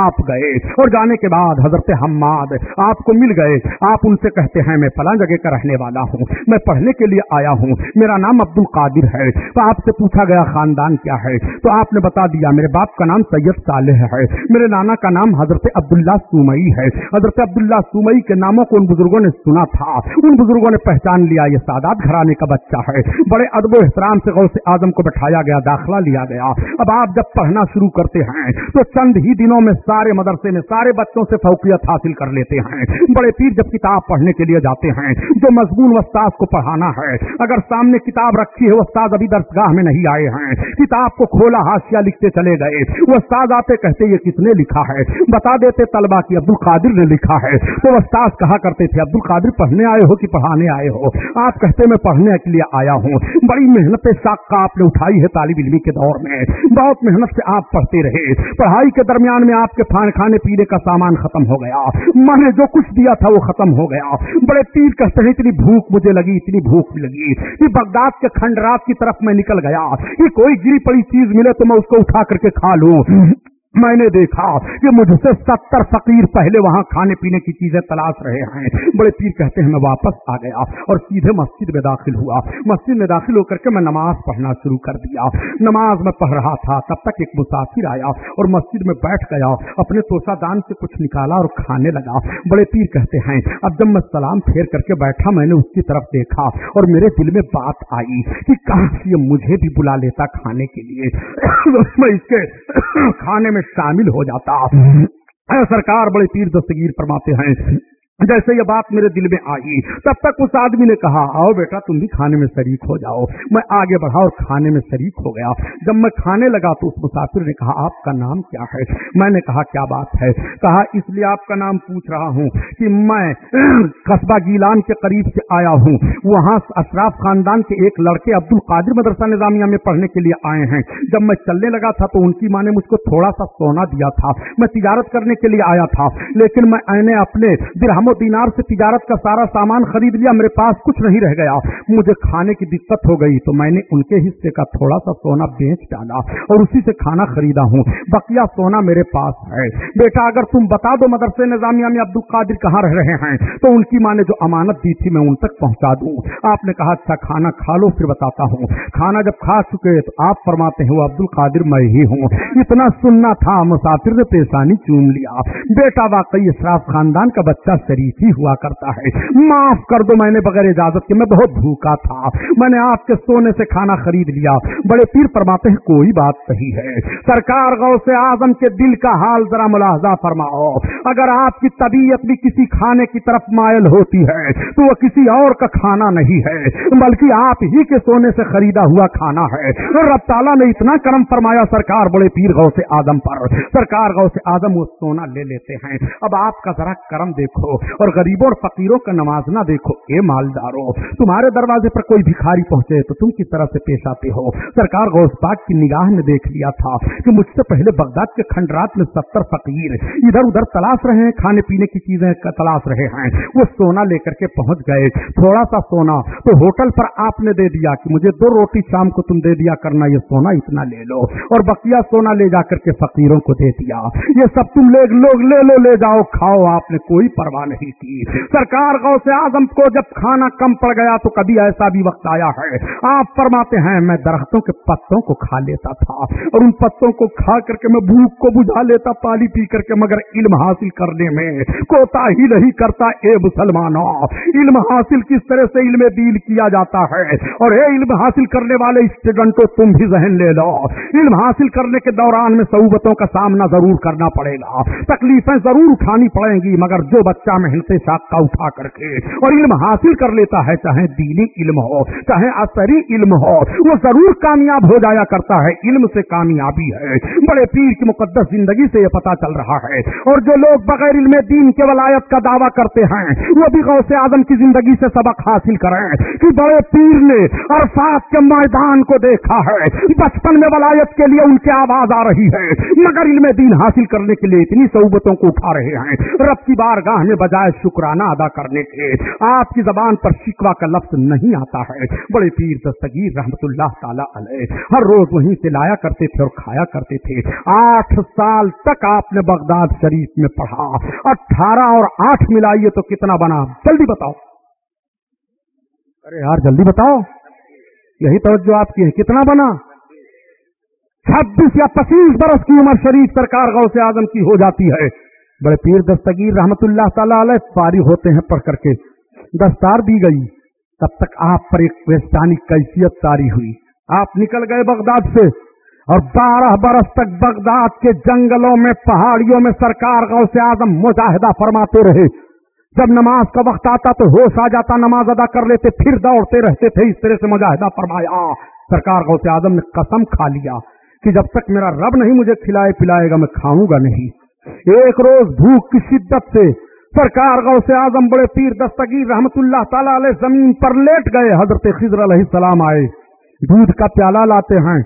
A: آپ گئے اور جانے کے بعد حضرت حماد، آپ کو مل گئے۔ آپ ان سے کہتے ہیں، میں فلاں جگہ کا رہنے والا ہوں۔ میں پڑھنے کے لیے آیا ہوں۔ میرا نام عبد القادر ہے۔ تو آپ سے پوچھا گیا، خاندان کیا ہے؟ تو آپ نے بتا دیا، میرے باپ کا نام سید صالح ہے۔ میرے نانا کا نام حضرت عبداللہ سومئی ہے۔ حضرت عبداللہ سومئی بمبئی کے ناموں کو ان بزرگوں نے سنا تھا ان بزرگوں نے پہچان لیا یہ سادات، گھرانے کا بچہ ہے۔ بڑے ادب و احترام سے غوث آزم کو بٹھایا گیا، داخلہ لیا گیا۔ اب آپ جب پڑھنا شروع کرتے ہیں، تو چند ہی دنوں میں سارے مدرسے میں سارے بچوں سے فوقیت حاصل کر لیتے ہیں۔ بڑے پیر جب کتاب پڑھنے کے لیے جاتے ہیں، جو مضمون وستاد کو پڑھانا ہے۔ اگر سامنے کتاب رکھی ہے استاد ابھی درسگاہ میں نہیں آئے ہیں۔ کتاب کو کھولا ہاشیا لکھتے چلے گئے۔ وہ استاد آتے کہتے، یہ کس نے لکھا ہے؟ بتا دیتے طلبہ کی عبد القادر نے لکھا ہے۔ تو استاذ کہا کرتے تھے، عبد القادر پڑھنے آئے ہو کہ پڑھانے آئے ہو؟ آپ کہتے میں پڑھنے کے لیے آیا ہوں۔ بڑی محنت ساک کا آپ نے اٹھائی ہے طالب علمی کے دور میں۔ بہت محنت سے آپ پڑھتے رہے۔ پڑھائی کے درمیان میں آپ کے پھان کھانے پینے کا سامان ختم ہو گیا۔ میں نے جو کچھ دیا تھا وہ ختم ہو گیا۔ بڑے تیر کہتے ہیں، اتنی بھوک مجھے لگی، اتنی بھوک لگی۔ یہ بغداد کے کھنڈرات کی طرف میں نکل گیا۔ یہ کوئی گری پڑی چیز ملے تو میں اس کو اٹھا کر کے کھا لوں۔ میں نے دیکھا کہ مجھ سے ستر فقیر پہلے وہاں کھانے پینے کی چیزیں تلاش رہے ہیں۔ بڑے پیر کہتے ہیں، میں واپس آ گیا اور سیدھے مسجد میں داخل ہوا۔ مسجد میں داخل ہو کر کے میں نماز پڑھنا شروع کر دیا۔ نماز میں پڑھ رہا تھا، تب تک ایک مسافر آیا اور مسجد میں بیٹھ گیا، اپنے توسا دان سے کچھ نکالا اور کھانے لگا۔ بڑے پیر کہتے ہیں، اب جب میں سلام پھیر کر کے بیٹھا، میں نے اس کی طرف دیکھا اور میرے دل میں بات آئی کہ کہاں یہ مجھے بھی بلا لیتا کھانے کے لیے۔ (coughs) میں اس کے کھانے میں میں شامل ہو جاتا۔ سرکار بڑے پیر دستگیر فرماتے ہیں جیسے یہ بات میرے دل میں آئی، تب تک اس آدمی نے کہا، آؤ بیٹا تم بھی کھانے میں شریک ہو جاؤ۔ میں آگے بڑھا اور کھانے میں شریک ہو گیا۔ جب میں کھانے لگا تو اس مسافر نے کہا، آپ کا نام کیا ہے؟ میں نے کہا، کیا بات ہے؟ کہا، اس لیے آپ کا نام پوچھ رہا ہوں کہ میں (clears throat) قصبہ گیلان کے قریب سے آیا ہوں۔ وہاں اشراف خاندان کے ایک لڑکے عبد القادر مدرسہ نظامیہ میں پڑھنے کے لیے آئے ہیں۔ جب میں چلنے لگا تھا تو ان کی ماں نے مجھ کو تھوڑا سا سونا دیا تھا۔ میں تجارت کرنے کے لیے آیا تھا، لیکن میں نے اپنے درہم و دینار سے تجارت کا سارا سامان خرید لیا، میرے پاس کچھ نہیں رہ گیا۔ مجھے کھانے کی دقت ہو گئی تو میں نے ان کے حصے کا تھوڑا سا سونا بیچ ڈالا اور اسی سے کھانا خریدا ہوں۔ بقیہ سونا میرے پاس ہے۔ بیٹا، اگر تم بتا دو مدرسے نظامیہ میں عبد القادر کہاں رہ رہے ہیں، تو ان کی ماں نے جو امانت دی تھی میں ان تک پہنچا دوں۔ آپ نے کہا اچھا کھانا کھا لو، پھر بتاتا ہوں۔ کھانا جب کھا چکے تو آپ فرماتے ہیں، وہ عبد القادر میں ہی ہوں۔ اتنا سننا تھا، مسافر نے پیشانی چوم لیا۔ بیٹا، واقعی اسراف خاندان کا بچہ شریف ہی ہوا کرتا ہے۔ معاف کر دو میں نے بغیر اجازت کے، میں بہت بھوکا تھا۔ میں نے آپ کے سونے سے کھانا خرید لیا۔ بڑے پیر فرماتے ہیں، کوئی بات صحیح ہے۔ سرکار غوث اعظم کے دل کا حال ذرا ملاحظہ فرماؤ۔ اگر آپ کی طبیعت بھی کسی کھانے کی طرف مائل ہوتی ہے، تو وہ کسی اور کا کھانا نہیں ہے، بلکہ آپ ہی کے سونے سے خریدا ہوا کھانا ہے۔ رب تعالیٰ نے اتنا کرم فرمایا سرکار بڑے پیر غوث اعظم پر۔ سرکار غوث اعظم وہ سونا لے لیتے ہیں۔ اب آپ کا ذرا کرم دیکھو۔ اور غریبوں اور فقیروں کا نوازنا دیکھو۔ اے مالداروں، تمہارے دروازے پر کوئی بھکھاری پہنچے تو تم کس طرح سے پیش آتے ہو۔ سرکار غوث پاک کی نگاہ نے دیکھ لیا تھا کہ مجھ سے پہلے بغداد کے کھنڈرات میں ستر فقیر ادھر ادھر تلاش رہے ہیں، کھانے پینے کی چیزیں تلاش رہے ہیں۔ وہ سونا لے کر کے پہنچ گئے۔ تھوڑا سا سونا تو ہوٹل پر آپ نے دے دیا کہ مجھے دو روٹی شام کو تم دے دیا کرنا، یہ سونا اتنا لے لو۔ اور بقیہ سونا لے جا کر کے فقیروں کو دے دیا۔ یہ سب تم لے لوگ، لے لو، لے جاؤ، کھاؤ، آپ نے کوئی پرواہ نہیں تھی۔ سرکار غوث اعظم کو جب کھانا کم پڑ گیا تو کبھی ایسا بھی وقت آیا ہے۔ آپ فرماتے ہیں، میں درختوں کے پتوں کو کھا لیتا تھا اور ان پتوں کو کھا کر کے میں بھوک کو بجھا لیتا، پالی پی کر کے، مگر علم حاصل کرنے میں کوتا ہی نہیں کرتا۔ اے مسلمانوں، علم حاصل کس طرح سے علم دین کیا جاتا ہے؟ اور اے علم حاصل کرنے والے اسٹوڈنٹوں تم بھی ذہن لے لو۔ علم حاصل کرنے کے دوران میں صعوبتوں کا سامنا ضرور کرنا پڑے گا۔ تکلیفیں ضرور اٹھانی پڑیں گی، مگر جو بچہ محل سے شاخہ اٹھا کر کے اور علم حاصل کر لیتا ہے، چاہے دینی علم ہو، چاہے اثری علم ہو، وہ ضرور کامیاب ہو جایا کرتا ہے، علم سے کامیابی ہے۔ بڑے پیر کی مقدس زندگی سے یہ پتا چل رہا ہے۔ اور جو لوگ بغیر علم دین کے ولایت کا دعویٰ کرتے ہیں، وہ بھی غوث اعظم کی زندگی سے سبق حاصل کریں کہ بڑے پیر نے عرفات کے میدان کو دیکھا ہے۔ بچپن میں ولایت کے لیے ان کی آواز آ رہی ہے، مگر علم دین حاصل کرنے کے لیے اتنی صعوبتوں کو اٹھا رہے ہیں۔ رب کی بارگاہ میں بجائے شکرانہ ادا کرنے کے آپ کی زبان پر شکوا کا لفظ نہیں آتا ہے۔ بڑے پیر دستگیر رحمت اللہ تعالی علیہ ہر روز وہیں سے لایا کرتے تھے اور کھایا کرتے تھے۔ آٹھ سال تک آپ نے بغداد شریف میں پڑھا۔ اٹھارہ اور آٹھ ملائیے تو کتنا بنا؟ جلدی بتاؤ۔ ارے یار، جلدی بتاؤ۔ یہی توجہ آپ کی ہے۔ کتنا بنا؟ چھبیس یا پچیس برس کی عمر شریف سرکار غوث اعظم کی ہو جاتی ہے۔ بڑے پیر دستگیر رحمت اللہ تعالی علیہ فارغ ہوتے ہیں پڑھ کر کے۔ دستار دی گئی۔ تب تک آپ پر ایک پریشانی کیفیت تاری ہوئی۔ آپ نکل گئے بغداد سے اور بارہ برس تک بغداد کے جنگلوں میں، پہاڑیوں میں سرکار غوث اعظم مجاہدہ فرماتے رہے۔ جب نماز کا وقت آتا تو ہوش آ جاتا، نماز ادا کر لیتے، پھر دوڑتے رہتے تھے۔ اس طرح سے مجاہدہ فرمایا۔ سرکار غوث اعظم نے قسم کھا لیا کہ جب تک میرا رب نہیں مجھے کھلائے پلائے گا، میں کھاؤں گا نہیں۔ ایک روز بھوک کی شدت سے سرکار غوث اعظم بڑے پیر دستگیر رحمت اللہ تعالی علیہ زمین پر لیٹ گئے، حضرت خضر علیہ السلام آئے، دودھ کا پیالہ لاتے ہیں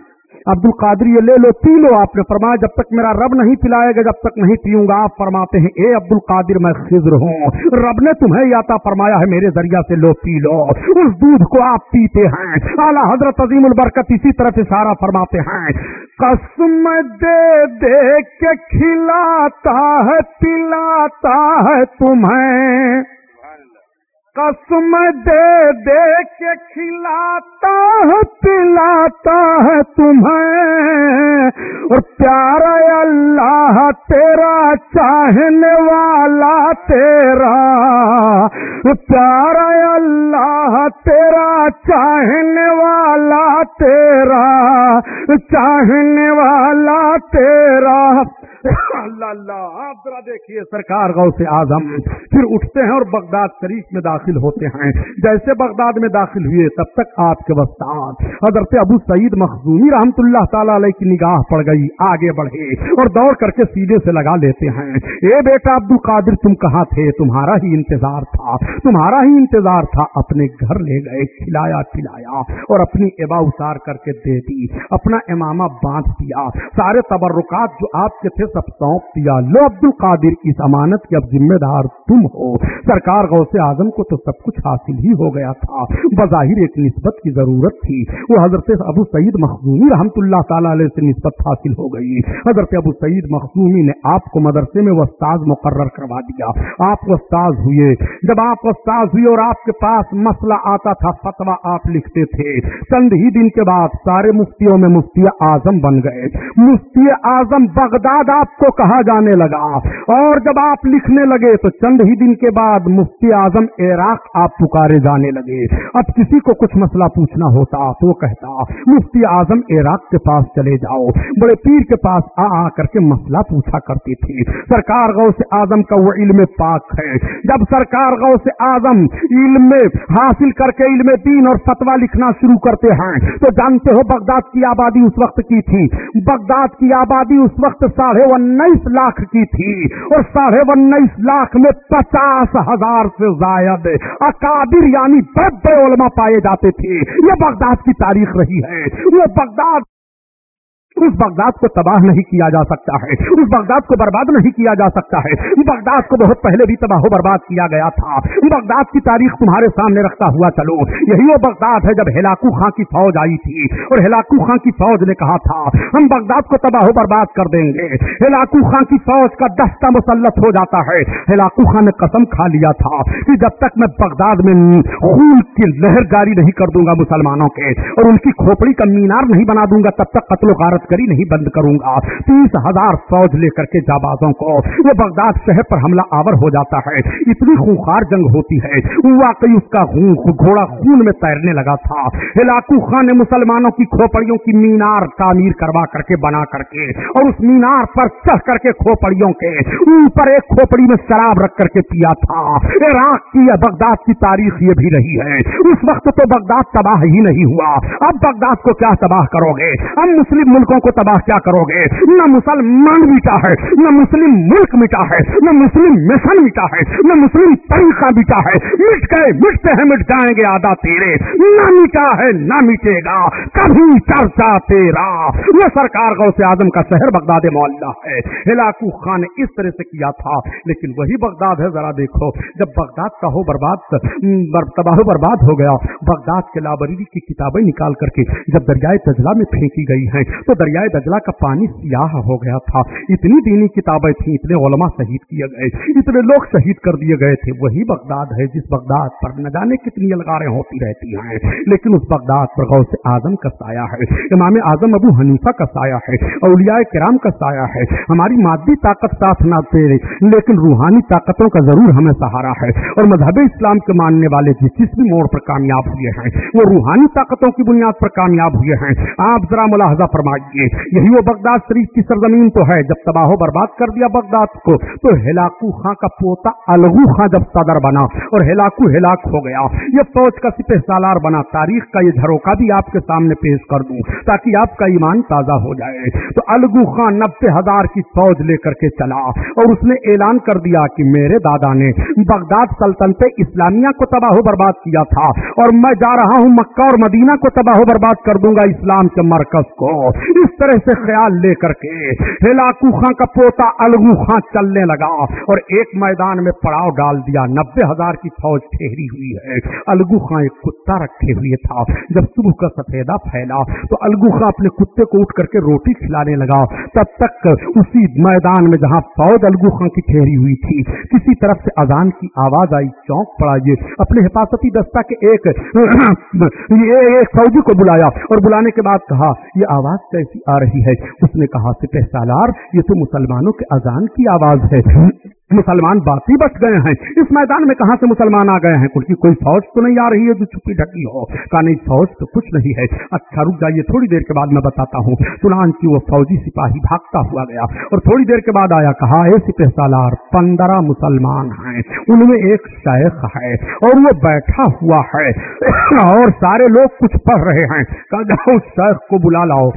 A: عبد القادری یہ لے لو، پی لو آپ نے فرمایا، جب تک میرا رب نہیں پلائے گا، جب تک نہیں پیوں گا، آپ فرماتے ہیں، اے عبد القادر میں خضر ہوں۔ رب نے تمہیں یاتا فرمایا ہے، میرے ذریعہ سے لو، پی لو۔ اس دودھ کو آپ پیتے ہیں۔ اعلیٰ حضرت عظیم البرکت اسی طرح سے سارا فرماتے ہیں۔ قسم دے دے کے کھلاتا ہے، پلاتا ہے تمہیں۔ قسم دے دے کے کھلاتا ہے، پلاتا ہے تمہیں۔ اور پیارا اللہ، تیرا چاہنے والا تیرا۔ پیارا اللہ، تیرا چاہنے والا تیرا۔ چاہنے والا تیرا۔ اللہ اللہ، آپ ذرا دیکھیے سرکار گاؤں سے اعظم، پھر اٹھتے ہیں اور بغداد شریف میں داخل ہوتے ہیں۔ جیسے بغداد میں داخل ہوئے، تب تک آپ کے وسطات حضرت ابو سعید مخزومی رحمت اللہ تعالی علیہ کی نگاہ پڑ گئی، آگے بڑھے اور دوڑ کر کے سیدھے سے لگا لیتے ہیں۔ اے بیٹا عبد القادر تم کہاں تھے؟ تمہارا ہی انتظار تھا، تمہارا ہی انتظار تھا۔ اپنے گھر لے گئے، کھلایا پلایا اور اپنی ایبا اتار کر کے دے دی، اپنا امامہ باندھ دیا۔ سارے تبرکات جو آپ کے تھے سب سونپ دیا لو عبد القادر اس امانت کے اب ذمہ دار تم ہو. سرکار غوث اعظم کو تو سب کچھ حاصل ہی ہو گیا تھا. بظاہر ایک نسبت کی ضرورت تھی. وہ حضرت ابو سعید مخزومی رحمت اللہ تعالی علیہ سے نسبت حاصل ہو گئی. حضرت ابو سعید مخزومی نے آپ کو مدرسے میں وستاذ مقرر کروا دیا. آپ وستاذ ہوئے. جب آپ وستاذ ہوئے اور آپ کے پاس مسئلہ آتا تھا فتوا آپ لکھتے تھے. چند ہی دن کے بعد سارے مفتیوں میں مفتی اعظم بن گئے. مفتی اعظم بغداد آپ آپ کو کہا جانے لگا۔ اور جب آپ لکھنے لگے تو چند ہی دن کے بعد مفتی اعظم عراق آپ پکارے جانے لگے۔ اب کسی کو کچھ مسئلہ پوچھنا ہوتا تو وہ کہتا، مفتی اعظم عراق کے پاس چلے جاؤ۔ بڑے پیر کے پاس آ آ کر کے مسئلہ پوچھا کرتی تھی سرکار گو سے آزم کا وہ علم پاک ہے۔ جب سرکار گو سے آزم علم حاصل کر کے علم دین اور فتوا لکھنا شروع کرتے ہیں، تو جانتے ہو بغداد کی آبادی اس وقت کی تھی۔ بغداد کی آبادی اس وقت ساڑھے انیس لاکھ کی تھی اور ساڑھے انیس لاکھ میں پچاس ہزار سے زائد اکادر یعنی بڑے بڑے علماء پائے جاتے تھے۔ یہ بغداد کی تاریخ رہی ہے۔ یہ بغداد اس بغداد کو تباہ نہیں کیا جا سکتا ہے۔ اس بغداد کو برباد نہیں کیا جا سکتا ہے۔ بغداد کو بہت پہلے بھی تباہ و برباد کیا گیا تھا۔ بغداد کی تاریخ تمہارے سامنے رکھتا ہوا چلو۔ یہی وہ بغداد ہے جب ہلاکو خاں کی فوج آئی تھی۔ اور ہلاکو خاں کی فوج نے کہا تھا، ہم بغداد کو تباہ و برباد کر دیں گے۔ ہلاکو خاں کی فوج کا دستہ مسلط ہو جاتا ہے۔ ہلاکو خان نے قسم کھا لیا تھا کہ جب تک میں بغداد میں خون کی لہر جاری نہیں کر دوں گا مسلمانوں کے اور ان کی کھوپڑی کا مینار نہیں بنا دوں گا، تب تک قتل و غارت لشکری نہیں بند کروں گا۔ تیس ہزار فوج لے کر کے جابازوں کو۔ وہ بغداد شہر پر حملہ آور ہو جاتا ہے۔ اتنی خوخار جنگ ہوتی ہے۔ واقعی اس کا خون گھوڑا خون میں تیرنے لگا تھا۔ ہلاکو خان نے مسلمانوں کی کھوپڑیوں کی مینار تعمیر کروا کر کے بنا کر کے اور اس مینار پر چڑھ کر کے کھوپڑیوں کے اوپر ایک کھوپڑی میں شراب رکھ کر کے پیا تھا۔ عراق کی بغداد کی تاریخ یہ بھی رہی ہے۔ اس وقت تو بغداد تباہ ہی نہیں ہوا۔ اب بغداد کو کیا تباہ کرو گے؟ ہم مسلم ملکوں ملکوں کو تباہ کیا کرو گے؟ نہ مسلمان بیٹا ہے، نہ مسلم ملک مٹا ہے، نہ مسلم مشن مٹا ہے، نہ مسلم طریقہ بیٹا ہے۔ مٹ گئے، مٹتے ہیں، مٹ جائیں گے آدھا تیرے۔ نہ مٹا ہے، نہ مٹے گا، کبھی چرچا تیرا۔ یہ سرکار غوث اعظم کا شہر بغداد معلّہ ہے۔ ہلاکو خان نے اس طرح سے کیا تھا، لیکن وہی بغداد ہے، ذرا دیکھو۔ جب بغداد کا ہو برباد تباہ و برباد ہو گیا، بغداد کے لابریری کی کتابیں نکال کر کے جب دریائے تجلا میں پھینکی گئی ہیں، تو دریائے دجلہ کا پانی سیاہ ہو گیا تھا۔ اتنی دینی کتابیں تھیں، اتنے علماء شہید کیے گئے، اتنے لوگ شہید کر دیے گئے تھے۔ وہی بغداد ہے جس بغداد پر نہ جانے کتنی الغاریں ہوتی رہتی ہیں، لیکن اس بغداد پر غوث اعظم کا سایہ ہے، امام اعظم ابو حنیفہ کا سایہ ہے، اولیاء کرام کا سایہ ہے۔ ہماری مادی طاقت ساتھ نہ دے لیکن روحانی طاقتوں کا ضرور ہمیں سہارا ہے۔ اور مذہب اسلام کے ماننے والے جس جس بھی موڑ پر کامیاب ہوئے ہیں، وہ روحانی طاقتوں کی بنیاد پر کامیاب ہوئے ہیں۔ آپ ذرا ملاحظہ فرمائیے۔ کیے یہی وہ بغداد شریف کی سرزمین تو ہے۔ جب تباہ و برباد کر دیا بغداد کو، تو ہلاکو خان کا پوتا الگو خان جب صدر بنا اور ہلاکو ہلاک ہو گیا۔ یہ فوج کا سپہ سالار بنا۔ تاریخ کا یہ جھروکا بھی آپ کے سامنے پیش کر دوں تاکہ آپ کا ایمان تازہ ہو جائے۔ تو الگو خان نبے ہزار کی فوج لے کر کے چلا اور اس نے اعلان کر دیا کہ میرے دادا نے بغداد سلطنت اسلامیہ کو تباہ و برباد کیا تھا اور میں جا رہا ہوں مکہ اور مدینہ کو تباہ و برباد کر دوں گا اسلام کے مرکز کو۔ اس طرح سے خیال لے کر کے ہلاکو خاں کا پوتا الگو خاں چلنے لگا اور ایک میدان میں پڑاؤ ڈال دیا۔ نبے ہزار کی فوج ٹھہری ہوئی ہے۔ الگو خاں ایک کتا رکھے ہوئے تھا۔ جب صبح کا سفیدہ پھیلا تو الگو خاں اپنے کتے کو اٹھ کر کے روٹی کھلانے لگا۔ تب تک اسی میدان میں جہاں فوج الگو خاں کی ٹھہری ہوئی تھی، کسی طرف سے اذان کی آواز آئی، چونک پڑا یہ۔ اپنے حفاظتی دستہ کے ایک (clears throat) ایک فوجی کو بلایا اور بلانے کے بعد کہا، یہ آواز کیسی آ رہی ہے؟ اس نے کہا سپہ سالار، یہ تو مسلمانوں کے اذان کی آواز ہے۔ مسلمان باقی بچ گئے ہیں۔ اس میدان میں کہاں سے مسلمان آ گئے ہیں؟ کیونکہ کوئی فوج تو نہیں آ رہی ہے جو چھپی ڈھکی ہو۔ کہ نہیں، فوج تو کچھ نہیں ہے۔ اچھا رک جائیے، تھوڑی دیر کے بعد میں بتاتا ہوں۔ چنان کی وہ فوجی سپاہی بھاگتا ہوا گیا۔ اور تھوڑی دیر کے بعد آیا، کہا، اے سپہ سالار، پندرہ مسلمان ہیں۔ ان میں ایک شیخ ہے اور وہ بیٹھا ہوا ہے۔ اور سارے لوگ کچھ پڑھ رہے ہیں۔ کہا، جاؤ شیخ کو بلا لاؤ۔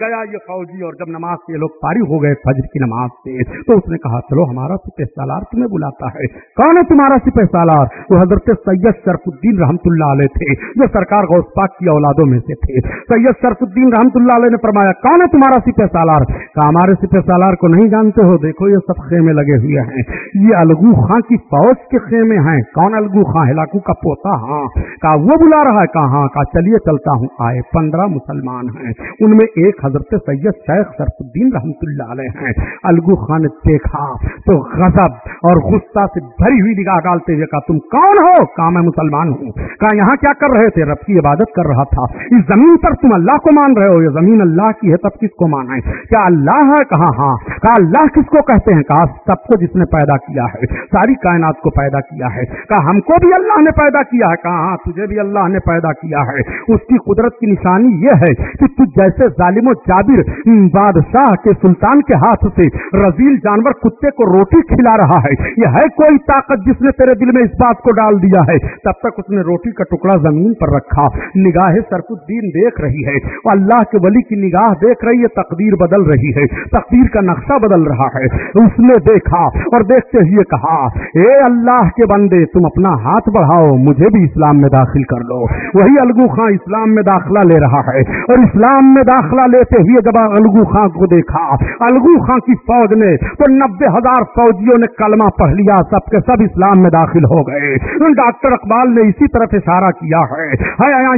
A: گیا یہ فوجی اور جب نماز سے یہ لوگ پاری ہو گئے فجر کی نماز سے، تو اس نے کہا، چلو ہمارا تمہارا سپہ سالار تمہیں بلاتا ہے۔ کون ہے تمہارا سپہ سالار؟ وہ حضرت سید شرف الدین رحمت اللہ علیہ تھے، جو سرکار غوث پاک کی اولادوں میں سے تھے۔ سید شرف الدین رحمت اللہ علیہ نے فرمایا، کون ہے تمہارا سپہ سالار؟ کہا، ہمارے سپہ سالار کو نہیں جانتے ہو، دیکھو یہ سب خیمے لگے ہوئے ہیں۔ یہ الگو خان کی فوج کے خیمے ہیں۔ کون الگو خان؟ ہلاکو کا پوتا ہاں۔ کہا، وہ بلا رہا ہے۔ کہا ہاں۔ کہا، چلیے چلتا ہوں۔ آئے پندرہ مسلمان ہیں۔ ان میں ایک حضرت سید شیخ شرف الدین رحمت اللہ علیہ ہیں۔ الگو خان نے دیکھا۔ تو غضب اور غصہ سے بھری ہوئی نگاہ ڈالتے ہوئے کہا، تم کون ہو؟ کہا، میں مسلمان ہوں۔ کہا، یہاں کیا کر رہے تھے؟ رب کی عبادت کر رہا تھا۔ اس زمین پر تم اللہ کو مان رہے ہو؟ یہ زمین اللہ کی ہے، تب کس کو مانا ہے؟ کیا اللہ ہے؟ کہا ہاں۔ کہا، اللہ کس کو کہتے ہیں؟ کہا، سب کو جس نے پیدا کیا ہے، ساری کائنات کو پیدا کیا ہے۔ کہا، ہم کو بھی اللہ نے پیدا کیا ہے۔ کہا ہاں تجھے بھی اللہ نے پیدا کیا ہے۔ اس کی قدرت کی نشانی یہ ہے کہ تو جیسے ظالم و جابر بادشاہ کے سلطان کے ہاتھ سے رزیل جانور کتے کو روٹی کھلا رہا ہے۔ یہ ہے کوئی طاقت جس نے تیرے دل میں اس بات کو ڈال دیا ہے۔ تب تک اس نے روٹی کا ٹکڑا زمین پر رکھا۔ نگاہ سرک الدین دیکھ رہی ہے۔ اور اللہ کے ولی کی نگاہ دیکھ رہی ہے، تقدیر بدل رہی ہے۔ تقدیر کا نقشہ بدل رہا ہے۔ اس نے دیکھا اور دیکھتے ہوئے کہا، اے اللہ کے بندے، تم اپنا ہاتھ بڑھاؤ، مجھے بھی اسلام میں داخل کر لو وہی الگو خاں اسلام میں داخلہ لے رہا ہے۔ اور اسلام میں داخلہ لیتے ہوئے جب الگو خاں کو دیکھا، الگو خاں کی فوج نے تو نبے ہزار فوجیوں نے کلمہ پڑھ لیا، سب کے سب اسلام میں داخل ہو گئے۔ ڈاکٹر اقبال نے اسی طرف اشارہ کیا ہے۔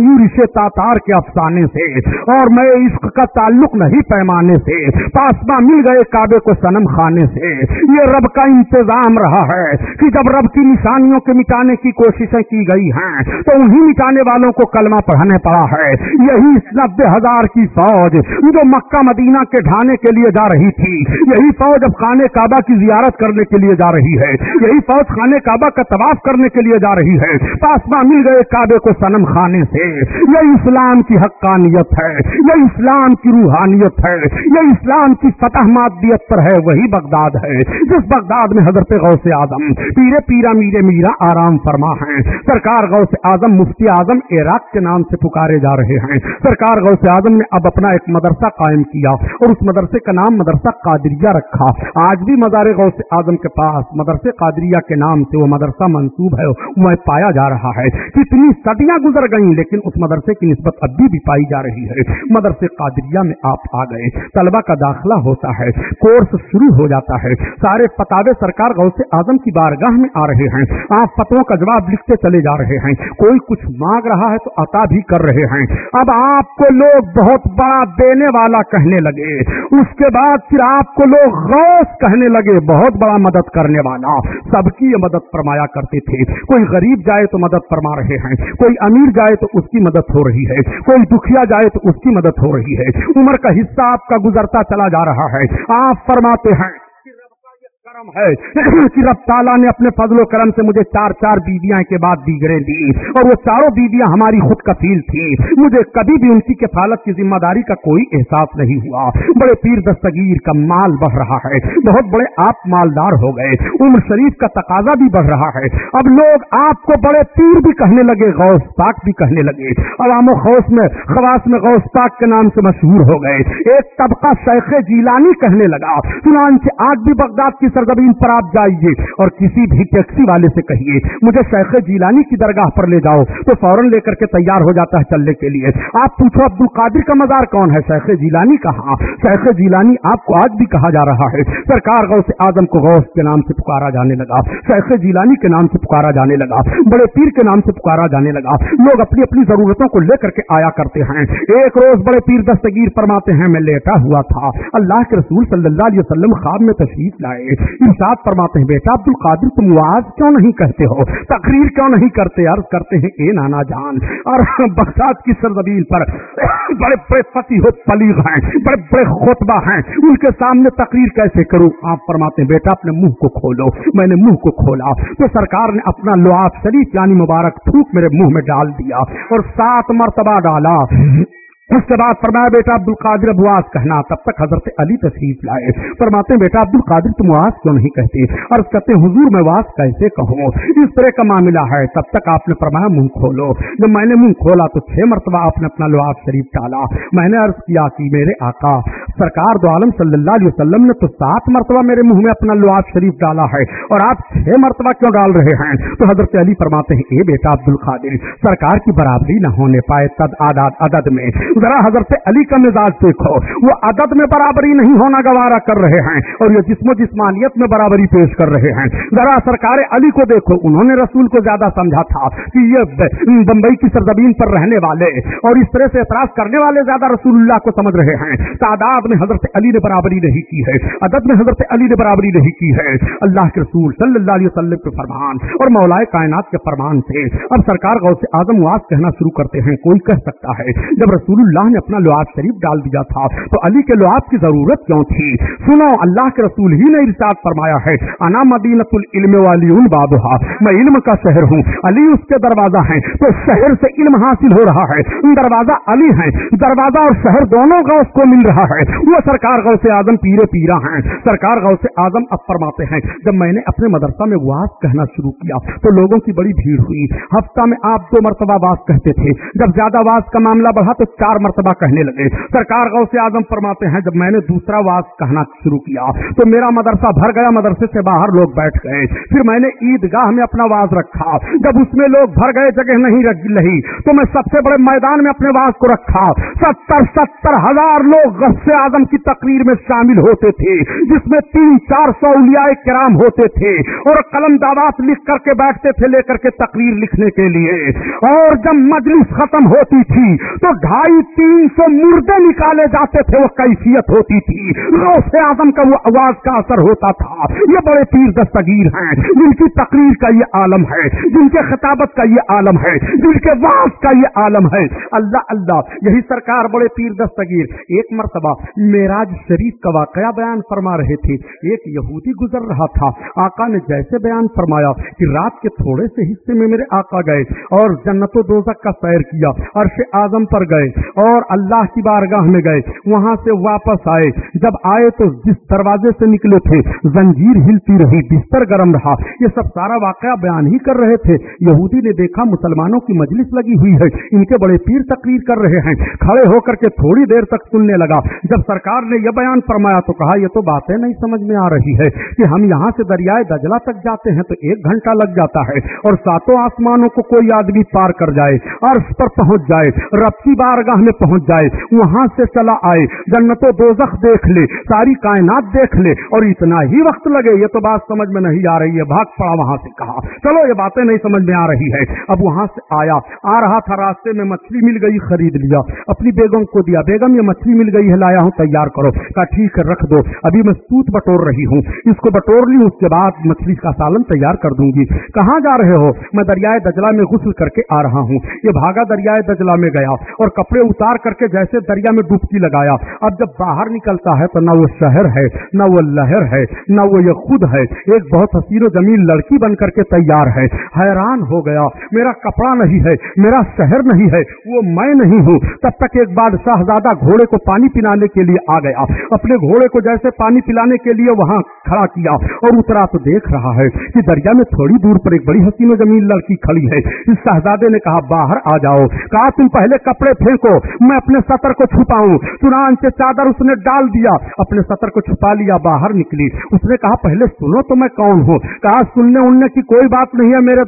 A: یوں رشے تاتار کے افسانے سے اور میں عشق کا تعلق نہیں پیمانے سے، پاسباں مل گئے کعبے کو سنم خانے سے۔ یہ رب کا انتظام رہا ہے کہ جب رب کی نشانیوں کے مٹانے کی کوششیں کی گئی ہیں، تو انہی مٹانے والوں کو کلمہ پڑھانے پڑا ہے۔ یہی نبے ہزار کی فوج جو مکہ مدینہ کے ڈھانے کے لیے جا رہی تھی، یہی فوج افغان کعبہ کی زیادہ زیارت کرنے کے لیے جا رہی ہے۔ یہی فوج خانے کعبہ کا طواف کرنے کے لیے جا رہی ہے۔ پاسما مل گئے کعبے کو سنم خانے سے۔ یہ اسلام کی حقانیت ہے۔ یہ اسلام کی روحانیت ہے۔ یہ اسلام کی فتح مادیت پر ہے۔ وہی بغداد ہے۔ جس بغداد میں حضرت غوث اعظم پیرے پیرا میرے میرا آرام فرما ہیں۔ سرکار غوث اعظم، مفتی اعظم عراق کے نام سے پکارے جا رہے ہیں۔ سرکار غوث اعظم نے اب اپنا ایک مدرسہ قائم کیا اور اس مدرسے کا نام مدرسہ قادریہ رکھا۔ آج بھی مزار غوث غوث اعظم کے پاس، مدرسے قادریہ کے نام سے وہ مدرسہ منسوب ہے، وہ پایا جا رہا ہے۔ کتنی صدیاں گزر گئیں، لیکن اس مدرسے کی نسبت ابھی بھی پائی جا رہی ہے۔ مدرسے قادریہ میں آپ آ گئے۔ طلبہ کا داخلہ ہوتا ہے۔ کورس شروع ہو جاتا ہے۔ سارے پتاوے سرکار غوث اعظم کی بارگاہ میں آ رہے ہیں۔ آپ فتو کا جواب لکھتے چلے جا رہے ہیں۔ کوئی کچھ مانگ رہا ہے تو عطا بھی کر رہے ہیں۔ اب آپ کو لوگ بہت بڑا دینے والا کہنے لگے۔ اس کے بعد پھر آپ کو لوگ غوث کہنے لگے۔ بہت بہت بڑا مدد کرنے والا سب کی یہ مدد فرمایا کرتے تھے۔ کوئی غریب جائے تو مدد فرما رہے ہیں، کوئی امیر جائے تو اس کی مدد ہو رہی ہے، کوئی دکھیا جائے تو اس کی مدد ہو رہی ہے۔ عمر کا حصہ آپ کا گزرتا چلا جا رہا ہے۔ آپ فرماتے ہیں کرم ہے۔ کہ رب تعالیٰ نے اپنے فضل و کرم سے مجھے چار چار بیویاں کے بعد دیگریں دی اور وہ چاروں بیویاں ہماری خود کفیل تھی مجھے کبھی بھی ان کی کفالت کی ذمہ داری کا کوئی احساس نہیں ہوا۔ بڑے پیر دستگیر کا مال بڑھ رہا ہے۔ بہت بڑے آپ مالدار ہو گئے۔ عمر شریف کا تقاضا بھی بڑھ رہا ہے۔ اب لوگ آپ کو بڑے پیر بھی کہنے لگے، غوث پاک بھی کہنے لگے۔ عوام و خوص میں، خواص میں غوث پاک کے نام سے مشہور ہو گئے۔ ایک طبقہ شیخ جیلانی کہنے لگا، چنانچہ آج بھی بغداد کی سرزمین زمین پر آپ جائیے اور کسی بھی ٹیکسی والے سے کہیے، مجھے شیخ جیلانی کی درگاہ پر لے جاؤ، تو فوراً لے کر کے تیار ہو جاتا ہے چلنے کے لیے۔ آپ پوچھو عبد القادر کا مزار کون ہے؟ شیخ جیلانی کہاں شیخ جیلانی آپ کو آج بھی کہا جا رہا ہے۔ سرکار غوث آزم کو غوث کے نام سے پکارا جانے لگا۔ شیخ جیلانی کے نام سے پکارا جانے لگا۔ بڑے پیر کے نام سے پکارا جانے لگا۔ لوگ اپنی اپنی ضرورتوں کو لے کر کے آیا کرتے ہیں۔ ایک روز بڑے پیر دستگیر فرماتے ہیں، میں لیٹا ہوا تھا۔ اللہ کے رسول صلی اللہ علیہ وسلم خواب میں تشریف لائے۔ ارشاد فرماتے ہیں، بیٹا عبد القادر، تم آواز کیوں نہیں کہتے ہو؟ تقریر کیوں نہیں کرتے؟ عرض کرتے ہیں، اے نانا جان، اور بغداد کی سرزمین پر بڑے بڑے فتی ہو پلیغ ہیں، بڑے بڑے خطبہ ہیں۔ ان کے سامنے تقریر کیسے کروں؟ آپ فرماتے ہیں، بیٹا، اپنے منہ کو کھولو۔ میں نے منہ کو کھولا۔ تو سرکار نے اپنا لعاب شریف یعنی مبارک تھوک، میرے منہ میں ڈال دیا اور سات مرتبہ ڈالا۔ اس کے بعد فرمایا، بیٹا عبد القادر ابواز کہنا، تب تک حضرت علی تشریف لائے. فرماتے ہیں، بیٹا عبد القادر تم واس کیوں نہیں کہتے؟ اور کہتے حضور، میں واس کیسے کہوں؟ اس طرح کا معاملہ ہے، تب تک آپ نے فرمایا، منہ کھولو. جب میں نے منہ کھولا، تو چھ مرتبہ آپ نے اپنا لواب شریف ڈالا۔ میں نے عرض کیا کہ میرے آقا، سرکار دو عالم صلی اللہ علیہ وسلم نے تو سات مرتبہ میرے منہ میں اپنا لواب شریف ڈالا ہے، اور آپ چھ مرتبہ کیوں ڈال رہے ہیں؟ تو حضرت علی فرماتے ہیں، اے بیٹا عبد القادر سرکار کی برابری نہ ہونے پائے تد عدد میں۔ ذرا حضرت علی کا مزاج دیکھو، وہ عدد میں برابری نہیں ہونا گوارا کر رہے ہیں اور یہ جسم و جسمانیت میں برابری پیش کر رہے ہیں۔ ذرا سرکار علی کو دیکھو، انہوں نے رسول کو زیادہ سمجھا تھا کہ یہ بمبئی کی سرزمین پر رہنے والے اور اس طرح سے اعتراض کرنے والے زیادہ رسول اللہ کو سمجھ رہے ہیں۔ تعداد میں حضرت علی نے برابری نہیں کی ہے۔ عدد میں حضرت علی نے برابری نہیں کی ہے۔ اللہ کے رسول صلی اللہ علیہ وسلم کے فرمان اور مولائے کائنات کے فرمان سے اب سرکار غوث اعظم واس کہنا شروع کرتے ہیں، کوئی کہہ سکتا ہے، جب رسول اللہ نے اپنا لعاب شریف ڈال دیا تھا۔ تو علی کے لعاب کی ضرورت کیوں تھی؟ سنو اللہ کے رسول ہی نے ارشاد فرمایا ہے، انا مدینت العلم والی ان بابا میں علم کا شہر ہوں، علی اس کے دروازہ ہیں۔ تو شہر سے علم حاصل ہو رہا ہے۔ دروازہ علی ہے دروازہ اور شہر دونوں غوث کو مل رہا ہے۔ وہ سرکار غوث اعظم پیرے پیرا ہیں۔ سرکار غوث اعظم اب فرماتے ہیں، جب میں نے اپنے مدرسہ میں واس کہنا شروع کیا، تو لوگوں کی بڑی بھیڑ ہوئی۔ ہفتہ میں آپ دو مرتبہ واس کہتے تھے۔ جب زیادہ واس کا معاملہ بڑھا تو چار چار مرتبہ کہنے لگے۔ سرکار غوث اعظم فرماتے ہیں، جب میں نے دوسرا واس کہنا شروع کیا، تو میرا مدرسہ بھر گیا، مدرسے سے باہر لوگ بیٹھ گئے۔ پھر میں نے عیدگاہ میں اپنا واز رکھا۔ جب اس میں لوگ بھر گئے، جگہ نہیں رہی تو میں سب سے بڑے میدان میں اپنے واز کو رکھا۔ ستر ستر ہزار لوگ غص اعظم کی تقریر میں شامل ہوتے تھے، جس میں تین، چار سو اولیاء کرام ہوتے تھے اور قلم دعوات لکھ کر کے بیٹھتے تھے لے کر کے تقریر لکھنے کے لیے۔ اور جب مجلس ختم ہوتی تھی، تو ڈھائی تین سو مردے نکالے جاتے تھے، وہ کیفیت ہوتی تھی۔ غوث اعظم کا وہ آواز کا اثر ہوتا تھا۔ یہ بڑے پیر دستگیر ہیں، جن کی تقریر کا یہ عالم ہے، جن کے خطابت کا یہ عالم ہے، جن کے واس کا یہ عالم ہے۔ اللہ اللہ، یہی سرکار بڑے پیر دستگیر۔ ایک مرتبہ میراج شریف کا واقعہ بیان فرما رہے تھے۔ ایک یہودی گزر رہا تھا۔ آقا نے جیسے بیان فرمایا کہ رات کے تھوڑے سے حصے میں میرے آقا گئے اور جنت و دوزک کا سیر کیا، عرش اعظم پر گئے۔ اور اللہ کی بارگاہ میں گئے، وہاں سے واپس آئے۔ جب آئے تو جس دروازے سے نکلے تھے، زنجیر ہلتی رہی، بستر گرم رہا۔ یہ سب سارا واقعہ بیان ہی کر رہے تھے۔ یہودی نے دیکھا مسلمانوں کی مجلس لگی ہوئی ہے۔ ان کے بڑے پیر تقریر کر رہے ہیں۔ کھڑے ہو کر کے تھوڑی دیر تک سننے لگا۔ جب سرکار نے یہ بیان فرمایا تو کہا، یہ تو باتیں نہیں سمجھ میں آ رہی ہے کہ ہم یہاں سے دریائے دجلا تک جاتے ہیں تو ایک گھنٹہ لگ جاتا ہے اور ساتوں آسمانوں کو کوئی آدمی پار کر جائے اور پر پہنچ جائے۔ رب کی بارگاہ میں پہنچ جائے، وہاں سے چلا آئے، جنت و دوزخ دیکھ لے، ساری کائنات دیکھ لے، اور اتنا ہی وقت لگے، یہ تو بات سمجھ میں نہیں آ رہی ہے، بھاگ پڑا وہاں سے کہا۔ چلو، یہ باتیں نہیں سمجھ میں آ رہی ہے اب وہاں سے آیا، آ رہا تھا راستے میں، مچھلی مل گئی، خرید لیا۔ اپنی بیگم کو دیا، بیگم، یہ مچھلی مل گئی ہے، لایا ہوں، تیار کرو۔ کہا، ٹھیک ہے، رکھ دو۔ ابھی میں سوت بٹور رہی ہوں۔ اس کو بٹور لی، اس کے بعد مچھلی کا سالن تیار کر دوں گی۔ کہاں جا رہے ہو؟ میں دریائے دجلا میں غسل کر کے آ رہا ہوں۔ یہ بھاگا دریائے دجلا میں گیا، اور کپڑے اتار کر کے جیسے دریا میں ڈبکی لگایا۔ اب جب باہر نکلتا ہے تو نہ وہ شہر ہے، نہ وہ لہر ہے، نہ وہ یہ خود ہے۔ ایک بہت حسین و جمیل لڑکی بن کر کے تیار ہے۔ حیران ہو گیا۔ میرا کپڑا نہیں ہے، میرا شہر نہیں ہے، وہ میں نہیں ہوں۔ تب تک ایک بار شاہزادہ گھوڑے کو پانی پلانے کے لیے آ گیا۔ اپنے گھوڑے کو جیسے پانی پلانے کے لیے وہاں کھڑا کیا۔ اور اترا تو دیکھ رہا ہے کہ دریا میں تھوڑی دور پر ایک بڑی حسین و جمیل لڑکی کھڑی ہے۔ اس شہزادے نے کہا، باہر آ جاؤ۔ کہا، تم پہلے کپڑے پھینکو۔ میں اپنے سطر کو چھپاؤں۔ چنانچہ چادر اس نے ڈال دیا، اپنے سطر کو چھپا لیا، باہر نکلی۔ اس نے کہا، پہلے سنو تو میں کون ہوں؟ کہا، سننے اننے کی کوئی بات نہیں ہے، میرے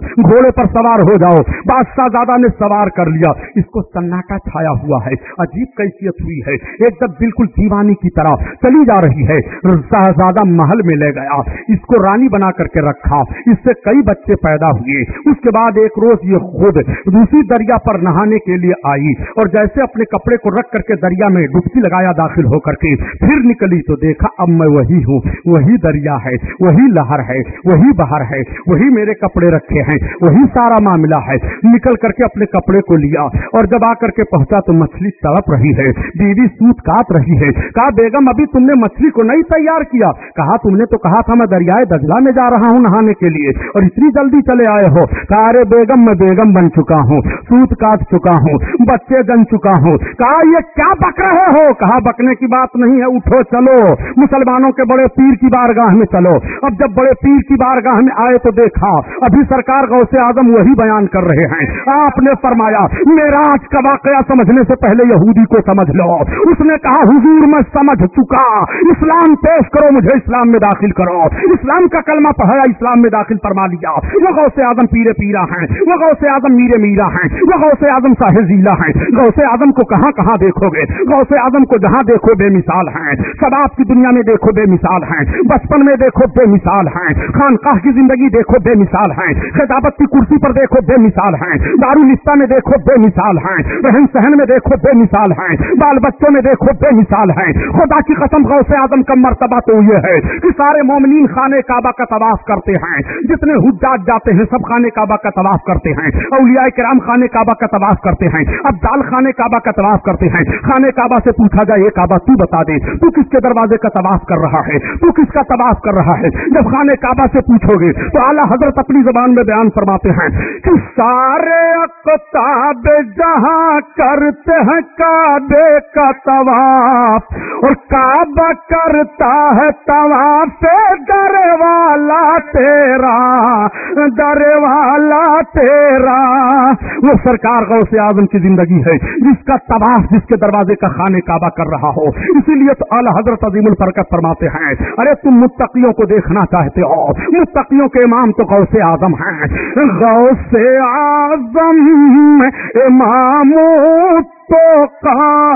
A: گھوڑے پر سوار ہو جاؤ۔ بادشاہ زادہ نے سوار کر لیا۔ اس کو سناٹا چھایا ہوا ہے۔ عجیب کیفیت ہوئی ہے۔ ایک دم بالکل دیوانی کی طرح چلی جا رہی ہے۔ شہزادہ محل میں لے گیا۔ اس کو رانی بنا کر کے رکھا۔ اس سے کئی بچے پیدا ہوئے۔ اس کے بعد ایک روز یہ خود دوسری دریا پر نہانے کے لیے آئی اور جیسے اپنے کپڑے کو رکھ کر کے دریا میں ڈبکی لگایا داخل ہو کر کے پھر نکلی تو دیکھا اب میں وہی ہوں، وہی دریا ہے، وہی لہر ہے، وہی بہر ہے، وہی میرے کپڑے رکھے ہیں، وہی سارا معاملہ ہے۔ نکل کر کے اپنے کپڑے کو لیا اور جب آ کر کے پہنچا تو مچھلی تڑپ رہی ہے، بیوی سوت کاٹ رہی ہے۔ کہا، بیگم، ابھی تم نے مچھلی کو نہیں تیار کیا۔ کہا، تم نے تو کہا تھا میں دریائے دجلا میں جا رہا ہوں نہانے کے لیے اور اتنی جلدی چلے آئے ہو۔ کہا، ارے بیگم، میں بیگم بن چکا ہوں، سوت کاٹ چکا ہوں۔ بچے گن چکا ہوں۔ کہا، یہ کیا بک رہے ہو؟ کہا، بکنے کی بات نہیں ہے، اٹھو چلو۔ مسلمانوں کے بڑے پیر کی بارگاہ میں چلو۔ اب جب بڑے پیر کی بارگاہ میں آئے تو دیکھا، ابھی سرکار غوث اعظم وہی بیان کر رہے ہیں۔ آپ نے فرمایا میرا آج کا واقعہ سمجھنے سے پہلے یہودی کو سمجھ لو۔ اس نے کہا، حضور میں سمجھ چکا۔ اسلام پیش کرو، مجھے اسلام میں داخل کرو۔ اسلام کا کلمہ پڑھایا، اسلام میں داخل فرما لیا۔ وہ غوث اعظم پیرے پیرا ہیں، وہ غوث اعظم میرے میرا ہیں، وہ غوث اعظم صاحب ضلع ہیں۔ غوث اعظم کو کہاں کہاں دیکھو گے؟ غوث اعظم کو جہاں دیکھو بے مثال ہیں۔ شراب کی دنیا میں دیکھو بے مثال ہیں۔ بچپن میں دیکھو بے مثال ہیں۔ خانقاہ کی زندگی دیکھو بے مثال ہیں۔ خطابت کی کرسی پر دیکھو بے مثال ہیں۔ دارالستہ میں دیکھو بے مثال ہیں۔ رہن سہن میں دیکھو بے مثال ہیں۔ بال بچوں میں دیکھو بے مثال ہیں۔ خدا کی قسم غوث اعظم کا مرتبہ تو یہ ہے کہ سارے مومنین خانے کعبہ کا طواف کرتے ہیں۔ جتنے حجاج جاتے ہیں سب خانے کعبہ کا طواف کرتے ہیں۔ اولیاء کرام خانے کعبہ کا طواف کرتے ہیں۔ اب دال خانے کعبہ کا طواف کرتے ہیں۔ خانے کعبہ سے پوچھا جائے یہ کعبہ، تو بتا دے، تو کس کے دروازے کا طواف کر رہا ہے؟ تو کس کا طواف کر رہا ہے؟ جب خانے کعبہ سے پوچھو گے، تو اعلیٰ حضرت اپنی زبان میں بیان فرماتے ہیں کہ سارے اقتاب جہاں کرتے ہیں کعبے کا طواف، اور کعبہ کرتا ہے طواف در والا تیرا در والا تیرا۔ وہ سرکار غوث سے کی زندگی ہے۔ ہے، جس کا تباہ جس کے دروازے کا خانے کعبہ کر رہا ہو۔ اسی لیے تو اعلیٰ حضرت عظیم الفرکت فرماتے ہیں، ارے تم متقیوں کو دیکھنا چاہتے ہو، متقیوں کے امام تو غوث اعظم ہیں۔ غوث اعظم، امام تو کا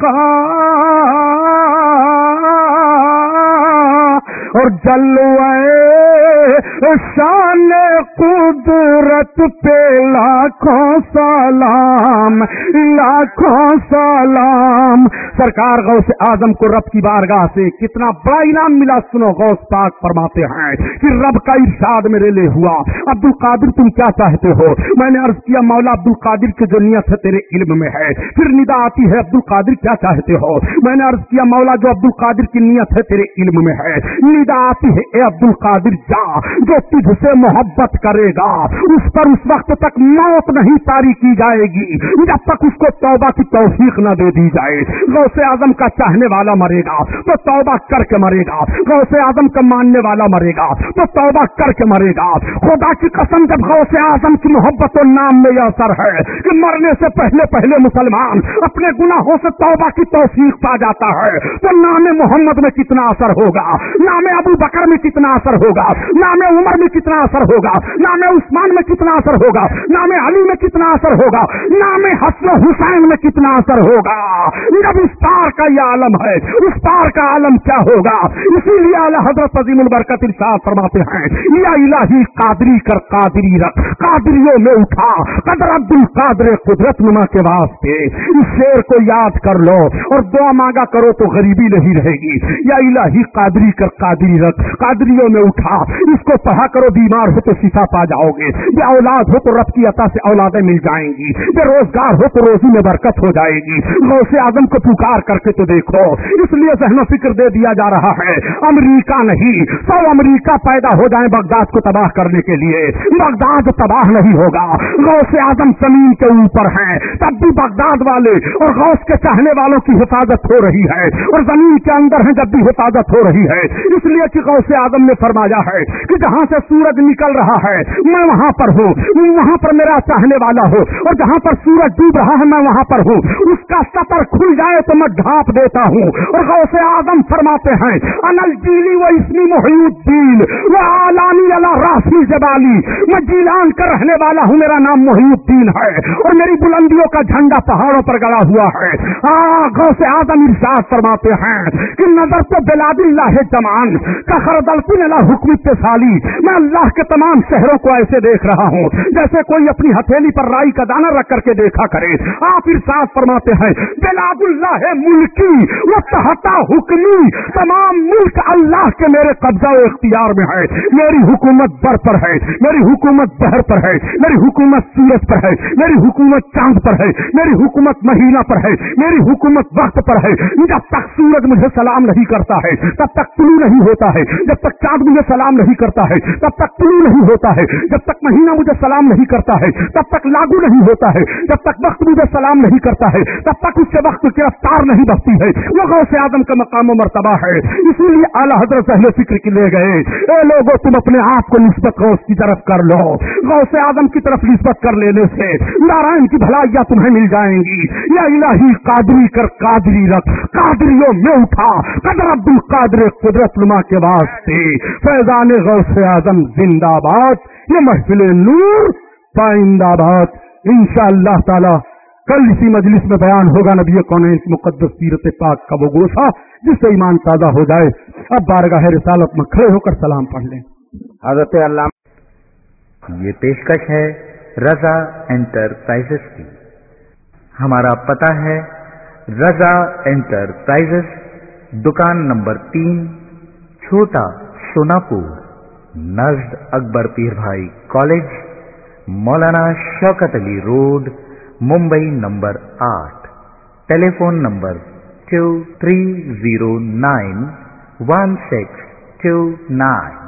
A: کا۔ اور جلوائے شان قدرت پہ لاکھوں سلام لاکھوں سلام۔ سرکار غوث اعظم کو رب کی بارگاہ سے کتنا بڑا انعام ملا، سنو غوث پاک فرماتے ہیں کہ رب کا ارشاد میرے لیے ہوا۔ عبد القادر تم کیا چاہتے ہو؟ میں نے عرض کیا، مولا عبد القادر کی جو نیت ہے تیرے علم میں ہے، پھر ندا آتی ہے عبد القادر کیا چاہتے ہو؟ میں نے عرض کیا، مولا جو عبد القادر کی نیت ہے تیرے علم میں ہے۔ عقیدہ آتی ہے اے عبد القادر جا، جو تجھ سے محبت کرے گا۔ اس پر اس وقت تک موت نہیں پاری کی جائے گی۔ جب تک اس کو توبہ کی توفیق نہ دے دی جائے۔ غوث اعظم کا چاہنے والا مرے گا، تو توبہ کر کے مرے گا۔ غوث اعظم کا ماننے والا مرے گا، تو توبہ کر کے مرے گا۔ خدا کی قسم، جب غوث اعظم کی محبت و نام میں یہ اثر ہے کہ مرنے سے پہلے پہلے مسلمان اپنے گناہوں سے توبہ کی توفیق پا جاتا ہے، تو نام محمد میں کتنا اثر ہوگا؟ نام نام ابو بکر میں کتنا اثر ہوگا؟ نام عمر میں کتنا اثر ہوگا؟ نام عثمان میں کتنا اثر ہوگا؟ نام علی میں کتنا اثر ہوگا؟ نام حسن حسین میں کتنا اثر ہوگا؟ جب اس پار کا یہ عالم ہے، اس پار کا عالم کیا ہوگا؟ اسی لیے اللہ حضرت عظیم البرکت ارشاد فرماتے ہیں، یا الہی قادری کر قادری رکھ قادریوں میں اٹھا، قدر عبد القادر قدرت نما کے واسطے۔ اس شیر کو یاد کر لو اور دعا مانگا کرو تو غریبی نہیں رہے گی۔ یا الہی، قادری کر قادری رکھ۔ قادریوں میں اٹھا۔ اس کو پڑھا کرو، بیمار ہو تو سیفا پا جاؤ گے۔ یا اولاد ہو تو رب کی عطا سے اولادیں مل جائیں گی۔ یا روزگار ہو تو روزی میں برکت ہو جائے گی۔ غوث اعظم کو پکار کر کے تو دیکھو۔ اس لیے ذہن و فکر دے دیا جا رہا ہے۔ امریکہ نہیں، سو امریکہ پیدا ہو جائیں بغداد کو تباہ کرنے کے لیے۔ بغداد تباہ نہیں ہوگا۔ غوث اعظم زمین کے اوپر ہیں۔ تب بھی بغداد والے اور غوث کے چاہنے والوں کی حفاظت ہو رہی ہے۔ اور زمین کے اندر ہیں جب بھی حفاظت ہو رہی ہے۔ اس لیے کہ غوث اعظم نے فرمایا ہے کہ جہاں سے سورج نکل رہا ہے، میں وہاں پر ہوں۔ وہاں پر میرا چاہنے والا ہو اور جہاں پر سورج ڈوب رہا ہے، میں وہاں پر ہوں۔ اس کا سطر کھل جائے تو میں ڈھانپ دیتا ہوں۔ اور غوث اعظم فرماتے ہیں، انل جیلی و اسمی محی الدین وہ عالانی اللہ راسی جبالی میں جیلان کا رہنے والا ہوں، میرا نام محی الدین ہے اور میری بلندیوں کا جھنڈا پہاڑوں پر گڑا ہوا ہے۔ ہاں، سے آدم ارشاد فرماتے ہیں کہ نظر تو بلاد اللہ جمان کا خردلپن اللہ حکم سالی میں اللہ کے تمام شہروں کو ایسے دیکھ رہا ہوں، جیسے کوئی اپنی ہتھیلی پر رائی کا دانا رکھ کر کے دیکھا کرے۔ آپ ارشاد فرماتے ہیں، بلاد اللہ ملکی وہ تحتا حکمی، تمام ملک اللہ کے میرے قبضہ و اختیار میں ہے۔ میری حکومت بر پر ہے، میری حکومت بہر پر ہے، میری حکومت سورج پر ہے، میری حکومت چاند پر ہے، میری حکومت مہینہ پر ہے، میری حکومت وقت پر ہے، جب تک سورج مجھے سلام نہیں کرتا ہے، تب تک طلوع نہیں ہوتا ہے، جب تک چاند مجھے سلام نہیں کرتا ہے، تب تک طلوع نہیں ہوتا ہے، جب تک مہینہ مجھے سلام نہیں کرتا ہے، تب تک لاگو نہیں ہوتا ہے، جب تک وقت مجھے سلام نہیں کرتا ہے، تب تک اس سے وقت کی رفتار نہیں بچتی ہے، وہ غوث آدم کا مقام و مرتبہ ہے، اسی لیے اعلیٰ حضرت اہل فکر کے لے گئے، اے لوگوں تم اپنے آپ کو نسبت غوث کی طرف کر لو غوث اعظم کی طرف نسبت کر لینے سے نارائن کی بھلائیاں تمہیں مل جائیں گی۔ یا الہی، قادری کر قادری رکھ۔ قادریوں میں اٹھا۔ قدر عبد القادر قدرت نما کے واسطے۔ فیضان غوث اعظم زندہ باد یہ محفل نور پائندہ باد ان شاء اللہ تعالی کل اسی مجلس میں بیان ہوگا نبی کون مقدس سیرت پاک کا وہ گوشہ، جس سے ایمان تازہ ہو جائے۔ اب بارگاہ رسالت میں کھڑے ہو کر سلام پڑھ لیں۔
B: حضرت اللہ
C: یہ پیشکش ہے رضا انٹرپرائزز کی۔ ہمارا پتہ ہے رضا انٹرپرائزز، دکان نمبر تین، چھوٹا سوناپور، نزد اکبر Pir Bhai college, Maulana Shaukat Ali road, Mumbai number آٹھ۔ Telephone number two three zero nine, one six two nine.